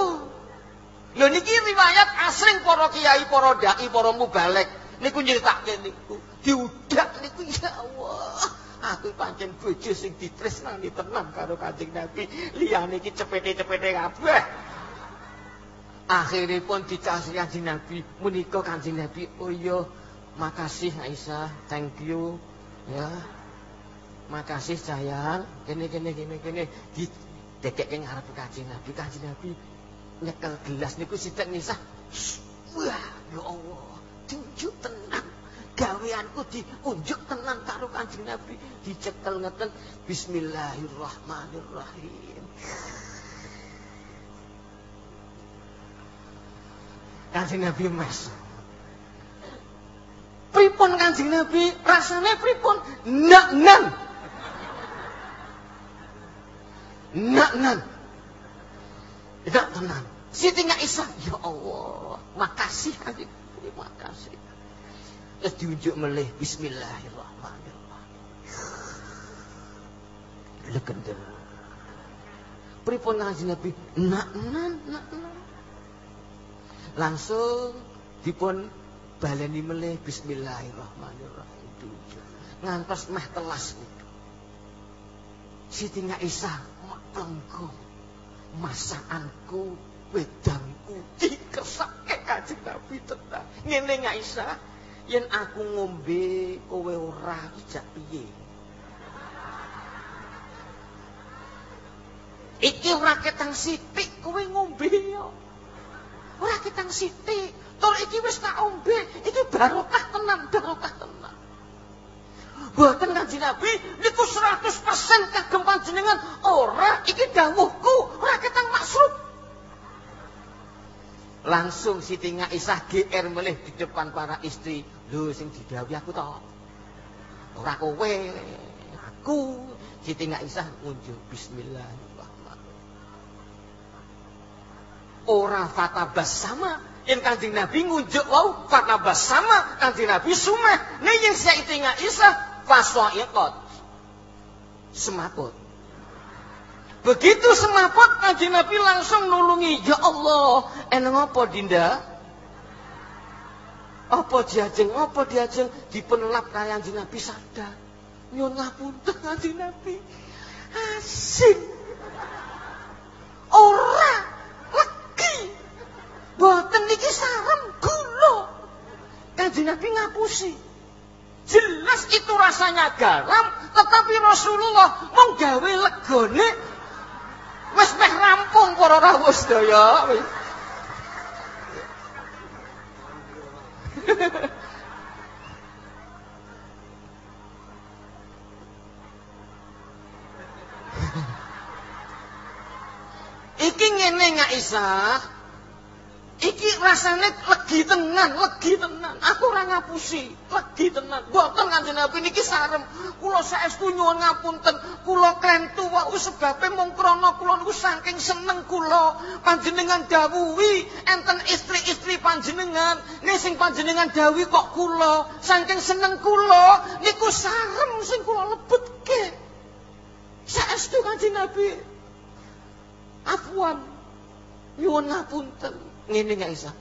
Lho niki riwayat asring para kiai, para dai, para mubalek niku nyeritake niku. Diudak niku ya Allah. Aku pancen bojo sing ditresnani tenan karo Kanjeng Nabi. Liyane iki cepete-cepete kabeh. Akhiripun dicasri Kanjeng Nabi, menika Kanjeng Nabi, oh iya, makasih Aisyah, thank you. Ya. Makasih sayang. Kene kene kene kene dekek ngarep Kanjeng Nabi, Kanjeng Nabi nyekel gelas niku sithik nisah. Wah, ya Allah, tunjuk tenang. Gaweanku diunjuk tenang karo Kanjeng Nabi, dicekel ngeten Bismillahirrahmanirrahim. Kanjeng Nabi mes. Pripun Kanjeng Nabi? Rasane pripun? Nak-nan. Tidak tenang. Siti Aisyah, ya Allah, makasih kanjeng, terima kasih. Terus diunjuk melih Bismillahirrahmanirrahim. Legenda. Pripun kanjeng Nabi? Nak nan, nak nan. Langsung dipun baleni melih Bismillahirrahmanirrahim. Ngantos meh telas niku. Siti Aisyah mengko masakanku wedangku dikersake Kanjeng Nabi tenan. Ngene Aisyah, yen aku ngombe kowe ora jak piye? Iki ora ketang sithik kowe ngombe yo. Ora ketang sithik. Tol iki wis tak ombe, iki barokah tenan, barokah tenan. Boten Kanjeng Nabi niku 100% kagem panjenengan. Ora iki dawuhku, ora ketang maksud. Langsung Siti Aisyah GR melih di depan para istri. Lho sing didhawuhi aku to. Ora kowe. Aku Siti Aisyah ngunjuk bismillahirrahmanirrahim. Ora fatabas sama Yen Kanjeng Nabi ngunjuk wau fatabas sama Kanjeng Nabi sumeh. Ning yen Siti Aisyah fasaiqat. Semaput. Begitu semaput kanjeng Nabi langsung nulungi. Ya Allah, eneng apa Dinda? Apa diajeng, apa diajeng dipenelap kanjeng Nabi sadar. Nyun ngapunten kanjeng Nabi. Asin. Ora legi. Boten niki sarem gula. Kanjeng Nabi ngapusi. Jelas itu rasanya garam, tetapi Rasulullah menggawe legone Wis meh rampung para rawuh sedaya. Iki ngene Isa. Iki rasane legi tenan, legi tenan. Aku ora ngapusi, legi tenan. Mboten Kanjeng Nabi niki sarem. Kula saestu nyuwun ngapunten. Kula klentu wae sebabe mung krana kula niku saking seneng kula panjenengan dawuhi enten istri-istri panjenengan. Nek sing panjenengan dawuhi kok kula saking seneng kula niku sarem sing kula lebetke. Saestu Kanjeng Nabi. Afwan. Nyuwun ngapunten. Ngene gak isa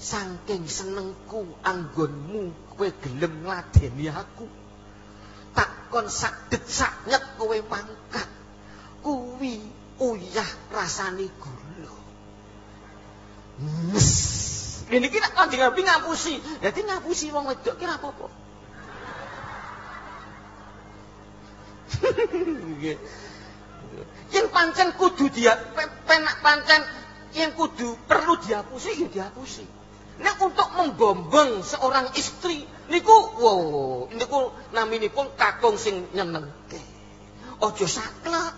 saking senengku anggonmu kowe gelem ngladeni aku. Takon saged saged kowe mangkat kuwi uyah rasane gula. Nes. Ini kita kanjeng Nabi ngapusi. Jadi ngapusi wong wedok kira apa-apa. yang pancen kudu dia penak pancen yang kudu perlu dihapusi ya dihapusi. Nek untuk menggombong seorang istri niku wow niku naminipun kakung sing nyenengke. Aja saklek.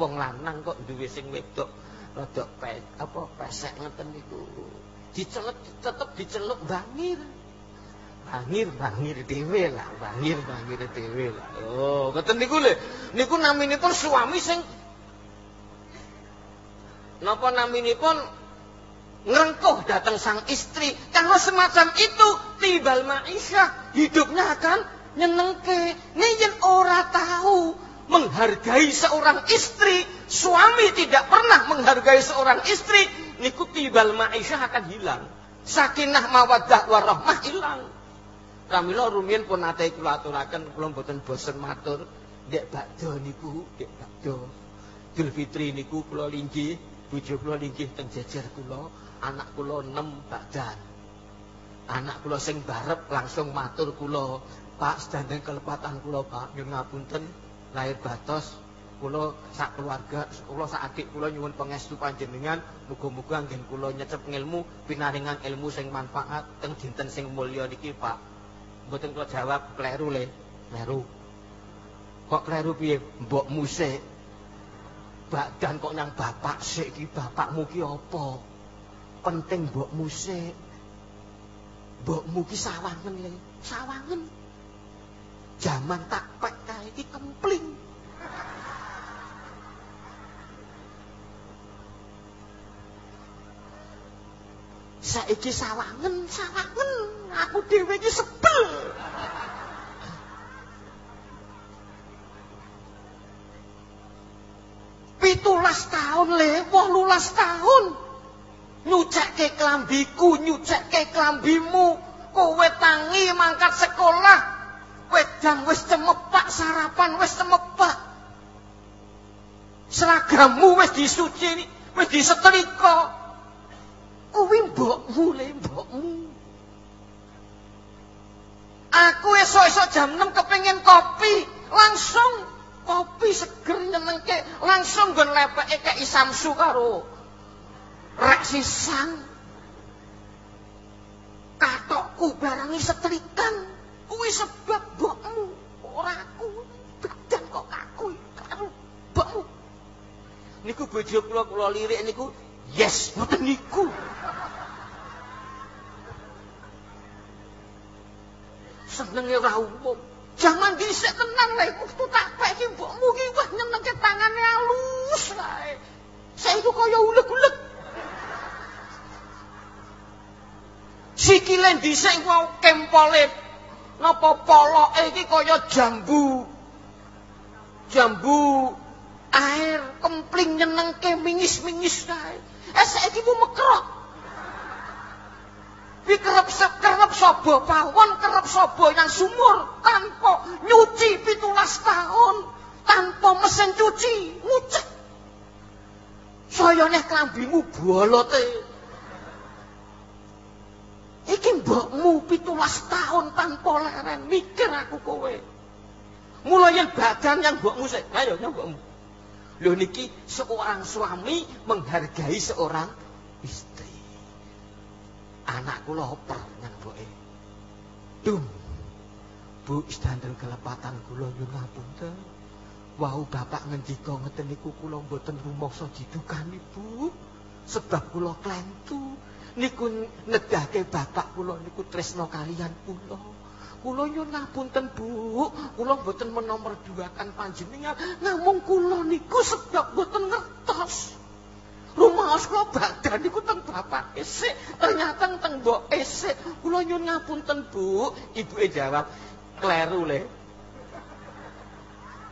Wong lanang kok duwe sing wedok rada pe, apa pesek ngeten niku. Diceluk tetep diceluk bangir. Bangir bangir dhewe lah, bangir bangir dhewe lah. Oh, ngoten niku lho. Niku naminipun suami sing napa naminipun ngerengkuh datang sang istri. Kalau semacam itu tibal ma'isyah, hidupnya akan nyenengke. Nih ora tahu menghargai seorang istri, suami tidak pernah menghargai seorang istri, niku tibal ma'isyah akan hilang. Sakinah mawaddah warahmah hilang. Pramila rumiyin pun ate kula aturaken kula bosen matur ndek bakdo niku, ndek bakdo. Idul Fitri niku kula linggih, bojo kula linggih teng jejer kula, anak kula 6 badan. Anak kula sing barep langsung matur kula, Pak sedandeng kelepatan kula Pak, nyuwun ngapunten lahir batos kula sak keluarga, kula sak adik kula nyuwun pangestu panjenengan, muga-muga anggen kula nyecep ilmu pinaringan ilmu sing manfaat teng dinten sing mulya niki Pak. Mboten kula jawab kleru le, kleru. Kok kleru piye? Mbok musik. Badan kok nyang bapak sik iki bapakmu ki apa? Penting mbok musik. Mbokmu ki sawangen le, sawangen. Jaman tak pek kae iki kempling. Saiki sawangen, sawangen. Aku dhewe iki sebel. Pitulas tahun le, wolulas tahun. Nyucekke klambiku, nyucekke klambimu. Kowe tangi mangkat sekolah. Wedang wis cemepak, sarapan wis cemepak. Seragammu wis disuci, wis disetrika. Kuwi mbokmu le, mbokmu. Aku esok-esok jam 6 kepengin kopi, langsung kopi seger nyenengke, langsung nggon lepeke kek isamsu karo rek sisan. Katokku barangi setrikan, kuwi sebab mbokmu, ora aku. Badan kok kaku karo mbokmu. Niku bojo kula kula lirik niku, yes, ngoten niku. senenge ora umum. Jaman dhisik tenan lek waktu tak pek iki mbokmu ki wah nyenengke tangane alus kae. Saiki kaya uleg-uleg. Sikile dhisik wau kempole napa poloke iki kaya jambu. Jambu air kempling nyenengke mingis-mingis kae. Eh saiki ku mekrok. Wi kerep kerep sapa pawon kerep sapa yang sumur tanpa nyuci pitulas tahun tanpa mesin cuci ngucek. Saya nek klambimu bolote. Iki mbokmu pitulas tahun tanpa leren mikir aku kowe. Mulai badan yang mbokmu sik ayo yang mbokmu. Lho niki seorang suami menghargai seorang anak kula oper nang mboke. Dum. Bu istandel kelepatan kula nyuwun ngapunten. Wau bapak ngendika ngeten niku kula mboten rumangsa didukani, Bu. Sebab kula klentu. Niku nedahke bapak kula niku tresno kalian kula. Kula nyuwun ngapunten, Bu. Kula mboten menomor duakan panjenengan. Namung kula niku sebab mboten ngertos. Rumaos kula badan niku teng bapak esik, ternyata teng mbok esik. Kula nyuwun ngapunten, Bu. Ibuke jawab, "Kleru le."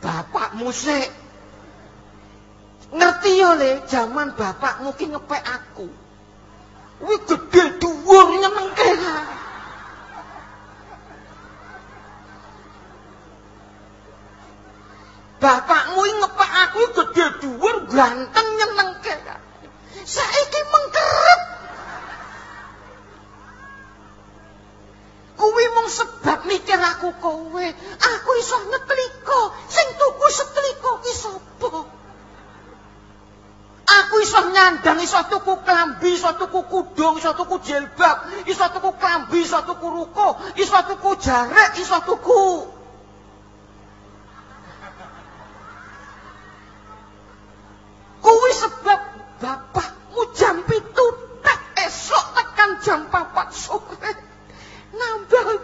Bapak musik. Ngerti yo le, jaman bapakmu ki ngepek aku. Kuwi gedhe dhuwur nyenengke. Bapakmu ngepek aku gedhe dhuwur ganteng nyenengke. saiki mengkerep kuwi mung sebab mikir aku kowe. Aku iso ngetliko sing tuku setliko ki sapa? Aku iso nyandang iso tuku klambi iso tuku kudung iso tuku jilbab iso tuku klambi iso tuku ruko iso tuku jarek iso tuku kuwi sebab bapak bapakmu jam pitu tak esok tekan jam papat sore. Banget.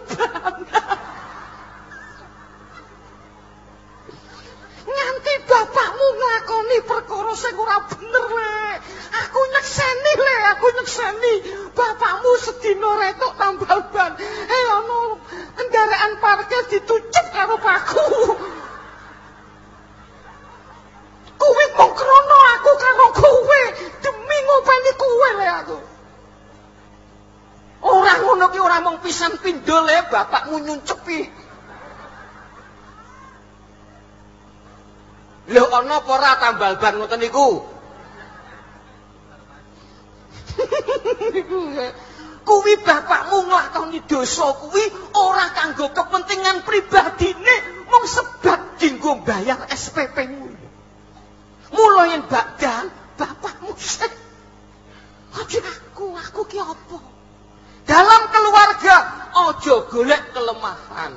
Nganti bapakmu nglakoni perkara sing ora bener le. Aku nyekseni le, aku nyekseni. Bapakmu sedina retuk tambal ban. Eh ana kendaraan parkir ditucuk karo paku. Kuwi mung krana aku karo kowe demi ngopeni kowe le aku. Ora ngono ki ora mung pisan pindho le bapakmu nyuncepi. Lho ana apa ora tambal ban ngoten niku? kuwi bapakmu nglakoni dosa kuwi ora kanggo kepentingan pribadine mung sebab dinggo bayar SPP-mu. Mula yen bakdan bapakmu sik. Aja aku, aku ki apa? Dalam keluarga ojo golek kelemahan.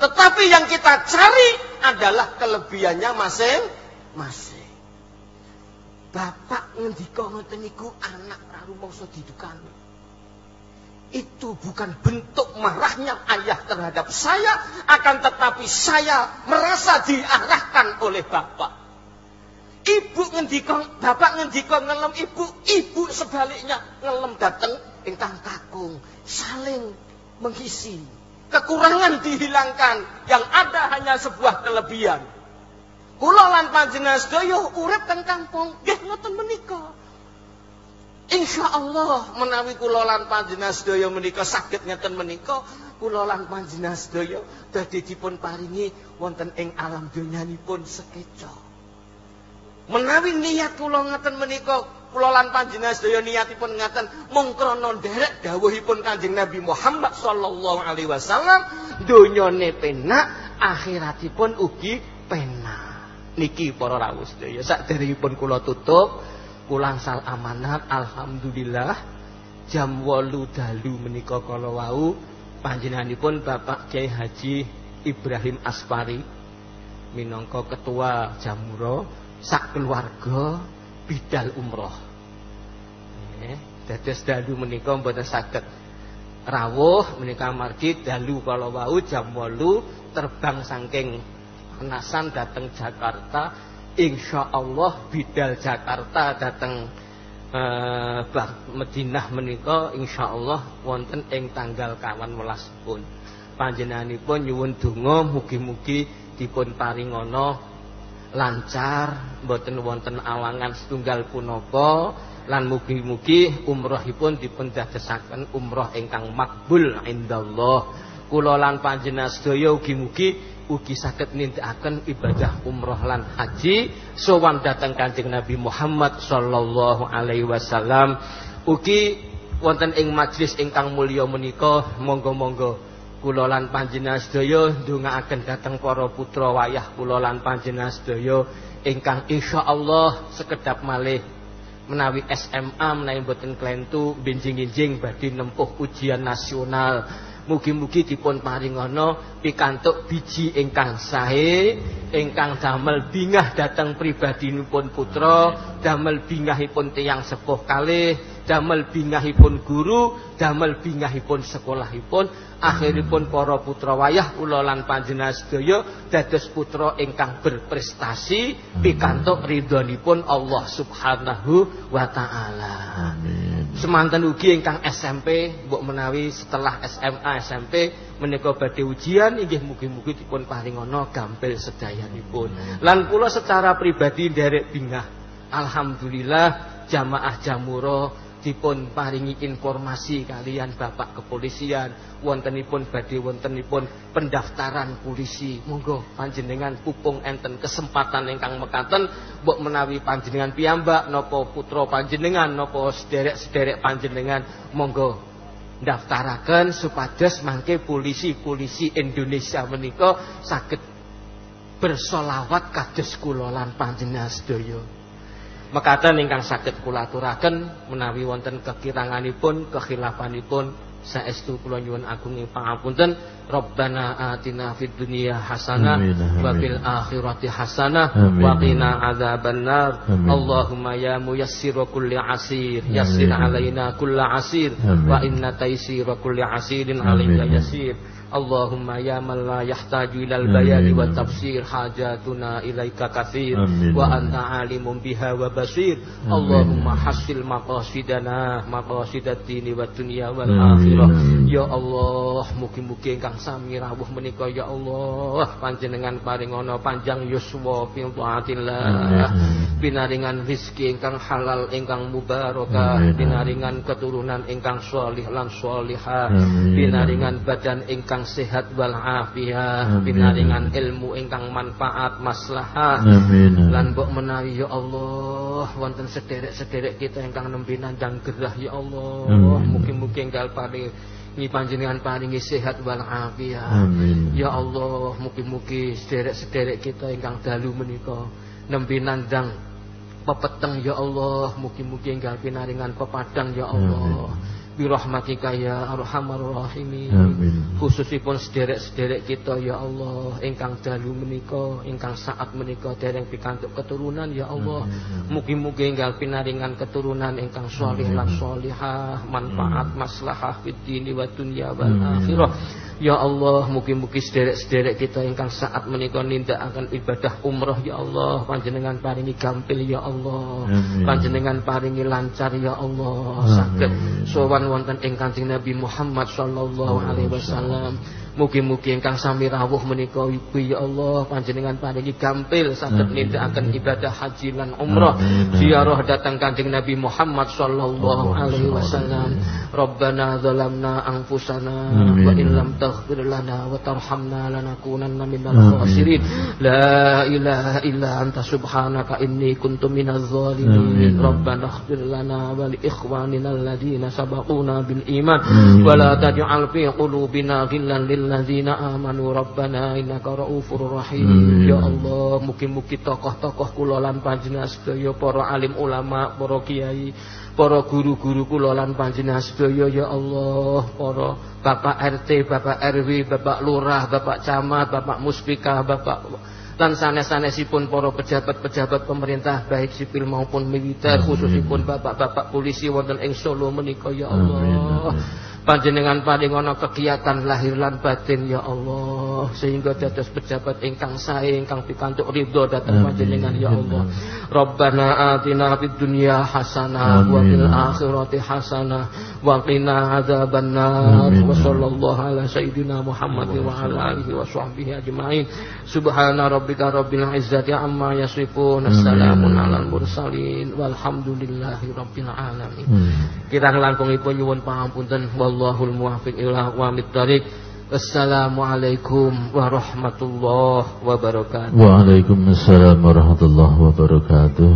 Tetapi yang kita cari adalah kelebihannya masing-masing. Bapak ngendika ngoten niku anak ra rumangsa didukani. Itu bukan bentuk marahnya ayah terhadap saya, akan tetapi saya merasa diarahkan oleh bapak. Ibu ngendika, bapak ngendika ngelem ibu, ibu sebaliknya ngelem dateng ingkang kakung, saling mengisi. Kekurangan dihilangkan, yang ada hanya sebuah kelebihan. Kula lan panjenengan sedaya urip teng kampung, nggih ngoten menika. Insyaallah menawi kula lan panjenengan sedaya menika saged ngeten menika, kula lan panjenengan sedaya dadi dipun paringi wonten ing alam donyanipun sekeca. Menawi niat kula ngaten menika kula lan panjenengan sedaya niatipun ngaten mung krana nderek dawuhipun Kanjeng Nabi Muhammad sallallahu alaihi wasallam donyane penak akhiratipun ugi penak. Niki para rawuh sedaya sakderengipun kula tutup kula sal amanat alhamdulillah jam 8 dalu menika kala wau panjenenganipun Bapak Kiai Haji Ibrahim Aspari minangka ketua Jamuro sak keluarga bidal umroh. Dados dalu menika mboten saged rawuh menika margi dalu kala wau jam 8 terbang saking Penasan dateng Jakarta insyaallah bidal Jakarta dateng eh, Madinah menika insyaallah wonten ing tanggal kawan welas pun panjenenganipun nyuwun donga mugi-mugi dipun paringana lancar mboten wonten awangan setunggal punapa lan mugi-mugi umrahipun dipun dadosaken umrah ingkang makbul indallah. Kula lan panjenengan sedaya ugi-mugi ugi saged nindakaken ibadah umrah lan haji. Sowan dhateng Kanjeng Nabi Muhammad sallallahu alaihi wasallam. Ugi wonten ing majelis ingkang mulya menika monggo-monggo kula lan panjenengan sedaya ndongaaken dhateng para putra wayah kula lan panjenengan sedaya ingkang insyaallah sekedap malih. Menawi SMA menawi boten klentu benjing-benjing badhe nempuh ujian nasional. Mugi-mugi dipun paringana pikantuk biji ingkang sae ingkang damel bingah dhateng pribadinipun putra damel bingahipun tiyang sepuh kalih damel bingahipun guru damel bingahipun sekolahipun akhiripun para putra wayah kula lan panjenengan sedaya dados putra ingkang berprestasi pikantuk ridhonipun Allah Subhanahu wa taala. Semanten ugi ingkang SMP mbok menawi setelah SMA SMP menika badhe ujian inggih mugi-mugi dipun paringana gampil sedayanipun. Lan kula secara pribadi nderek bingah alhamdulillah jamaah jamuro dipun paringi informasi kalian Bapak kepolisian wontenipun badhe wontenipun pendaftaran polisi monggo panjenengan pupung enten kesempatan ingkang mekaten mbok menawi panjenengan piyambak napa putra panjenengan napa sederek-sederek panjenengan monggo ndaftaraken supados mangke polisi-polisi Indonesia menika saged bersolawat kados kula lan panjenengan sedaya. Mekaten ingkang saged kula aturaken menawi wonten kekiranganipun, kekhilafanipun saestu kula nyuwun agung pangapunten Rabbana atina fid dunia hasana, wa fil akhirati hasanah wa qina adzabannar. Allahumma ya muyassir kulli asir, yassir alaina kulli asir wa inna taysir kulli asirin alaina yassir. Allahumma ya man la yahtaju ilal bayani wa tafsir hajatuna ilaika kathir wa anta alimun biha wa basir. Allahumma hasil maqasidana maqasidat dini wa dunia wal akhirah. Ya Allah mungkin-mungkin engkang sami rawuh menika ya Allah. Panjenengan paring ana panjang yuswa fi taatillah. Binaringan rezeki ingkang halal ingkang mubarakah. Binaringan keturunan ingkang salih lan salihah. Binaringan badan ingkang sehat wal afiyah pinaringan ilmu ingkang manfaat maslahah. Lan mbok menawi ya Allah wonten sederek-sederek kita ingkang nembe nandang gerah ya Allah. Mugi-mugi enggal paring Panjenengan paringi sehat wal afiyah. Ya Allah, mugi-mugi sederek-sederek kita ingkang dalu menika nembe nandang pepeteng ya Allah, mugi-mugi enggal pinaringan pepadang ya Allah. Amin birahmatika ya arhamar rahimin. Khususipun sederek-sederek kita ya Allah ingkang dalu menika ingkang saat menika dereng pikantuk keturunan ya Allah. Mugi-mugi enggal pinaringan keturunan ingkang salih lan salihah manfaat maslahah fid dini wa dunya wal akhirah Ya Allah, mugi-mugi sederek-sederek kita ingkang saat menika nindakaken ibadah umroh ya Allah, panjenengan paringi gampil ya Allah. Panjenengan paringi lancar ya Allah. Saged sowan wonten ing Kanjeng Nabi Muhammad sallallahu alaihi wasallam. Mugi-mugi ingkang sami rawuh menika ibu ya Allah. Panjenengan paringi gampil saged nindakaken ibadah haji lan umrah. Ziarah datang Kanjeng Nabi Muhammad sallallahu alaihi wasallam. Rabbana zalamna anfusana wa in lam تغفر لنا وترحمنا لنكونن من الخاسرين لا إله إلا أنت سبحانك إني كنت من الظالمين ربنا اغفر لنا ولإخواننا الذين سبقونا بالإيمان ولا تجعل في قلوبنا غلا للذين آمنوا ربنا إنك رؤوف رحيم يا الله mungkin-mungkin تقه تقه كل لان panjenengan sedaya para alim ulama para kiai para guru-guru kula lan panjenengan sedaya ya Allah para Bapak RT Bapak RW Bapak Lurah Bapak Camat Bapak Muspika Bapak lan sanes-sanesipun para pejabat-pejabat pemerintah baik sipil maupun militer khususipun bapak-bapak polisi wonten ing Solo menika ya Allah Panjenengan paling ana kegiatan lahir lan batin ya Allah sehingga dados pejabat ingkang sae ingkang pikantuk ridho dhateng panjenengan ya Allah. Rabbana atina fid dunya hasanah wa fil akhirati hasanah wa qina adzabannar. Wa sallallahu ala sayyidina Muhammad wa ala alihi wa sahbihi ajmain. Subhana rabbika rabbil izzati amma yasifun. Assalamun alal mursalin walhamdulillahi rabbil alamin. Kirang langkungipun nyuwun pangapunten wallahul muwaffiq ila aqwamit thariq. Assalamualaikum warahmatullahi wabarakatuh. Waalaikumsalam warahmatullahi wabarakatuh.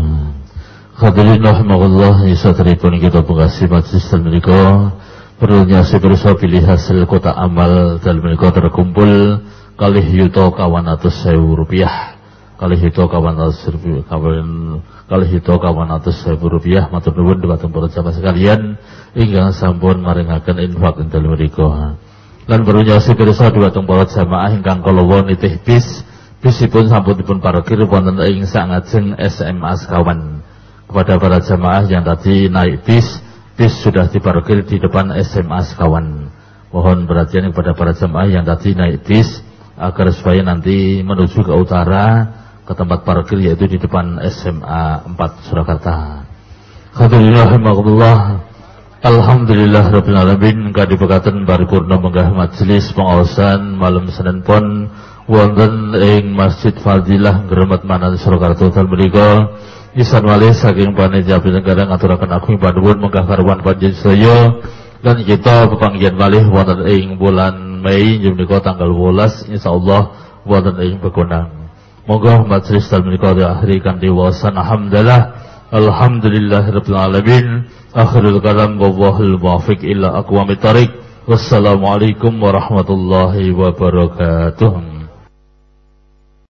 Hadirin rahimahullah satripun kita pengasih majlis menika perlunya sebersa pilih hasil kota amal dalam menika terkumpul kalih yuto kawan atus sewu rupiah kalih yuto kawan atus kawan kalih yuto kawan sewu rupiah matur nuwun dhumateng para jamaah sekalian ingkang sampun maringaken infak ing dalem mriku. Lan berunya sekersa dhumateng para jamaah ingkang kala nitih bis bisipun sampun dipun parkir wonten ing sangajeng SMA sekawan. Kepada para jamaah yang tadi naik bis, bis sudah diparkir di depan SMA sekawan. Mohon perhatian kepada para jamaah yang tadi naik bis agar supaya nanti menuju ke utara ke tempat parkir yaitu di depan SMA 4 Surakarta. Rahimakumullah. Alhamdulillah Rabbil Alamin kadipekaten paripurna menggah majelis pengawasan malam Senin pon wonten ing Masjid Fadilah Gremet Manan Surakarta dal menika isan wali saking panitia penyelenggara ngaturaken aku panuwun menggah karuan panjenengan dan kita pepanggihan malih wonten ing bulan Mei menika tanggal 12 insyaallah wonten ing Begonang. Moga majelis dal menika diakhiri kanthi wasan alhamdulillah Alhamdulillahirabbil alamin. Akhirul kalam wallahul muwaffiq ila aqwamit thariq. Wassalamualaikum warahmatullahi wabarakatuh.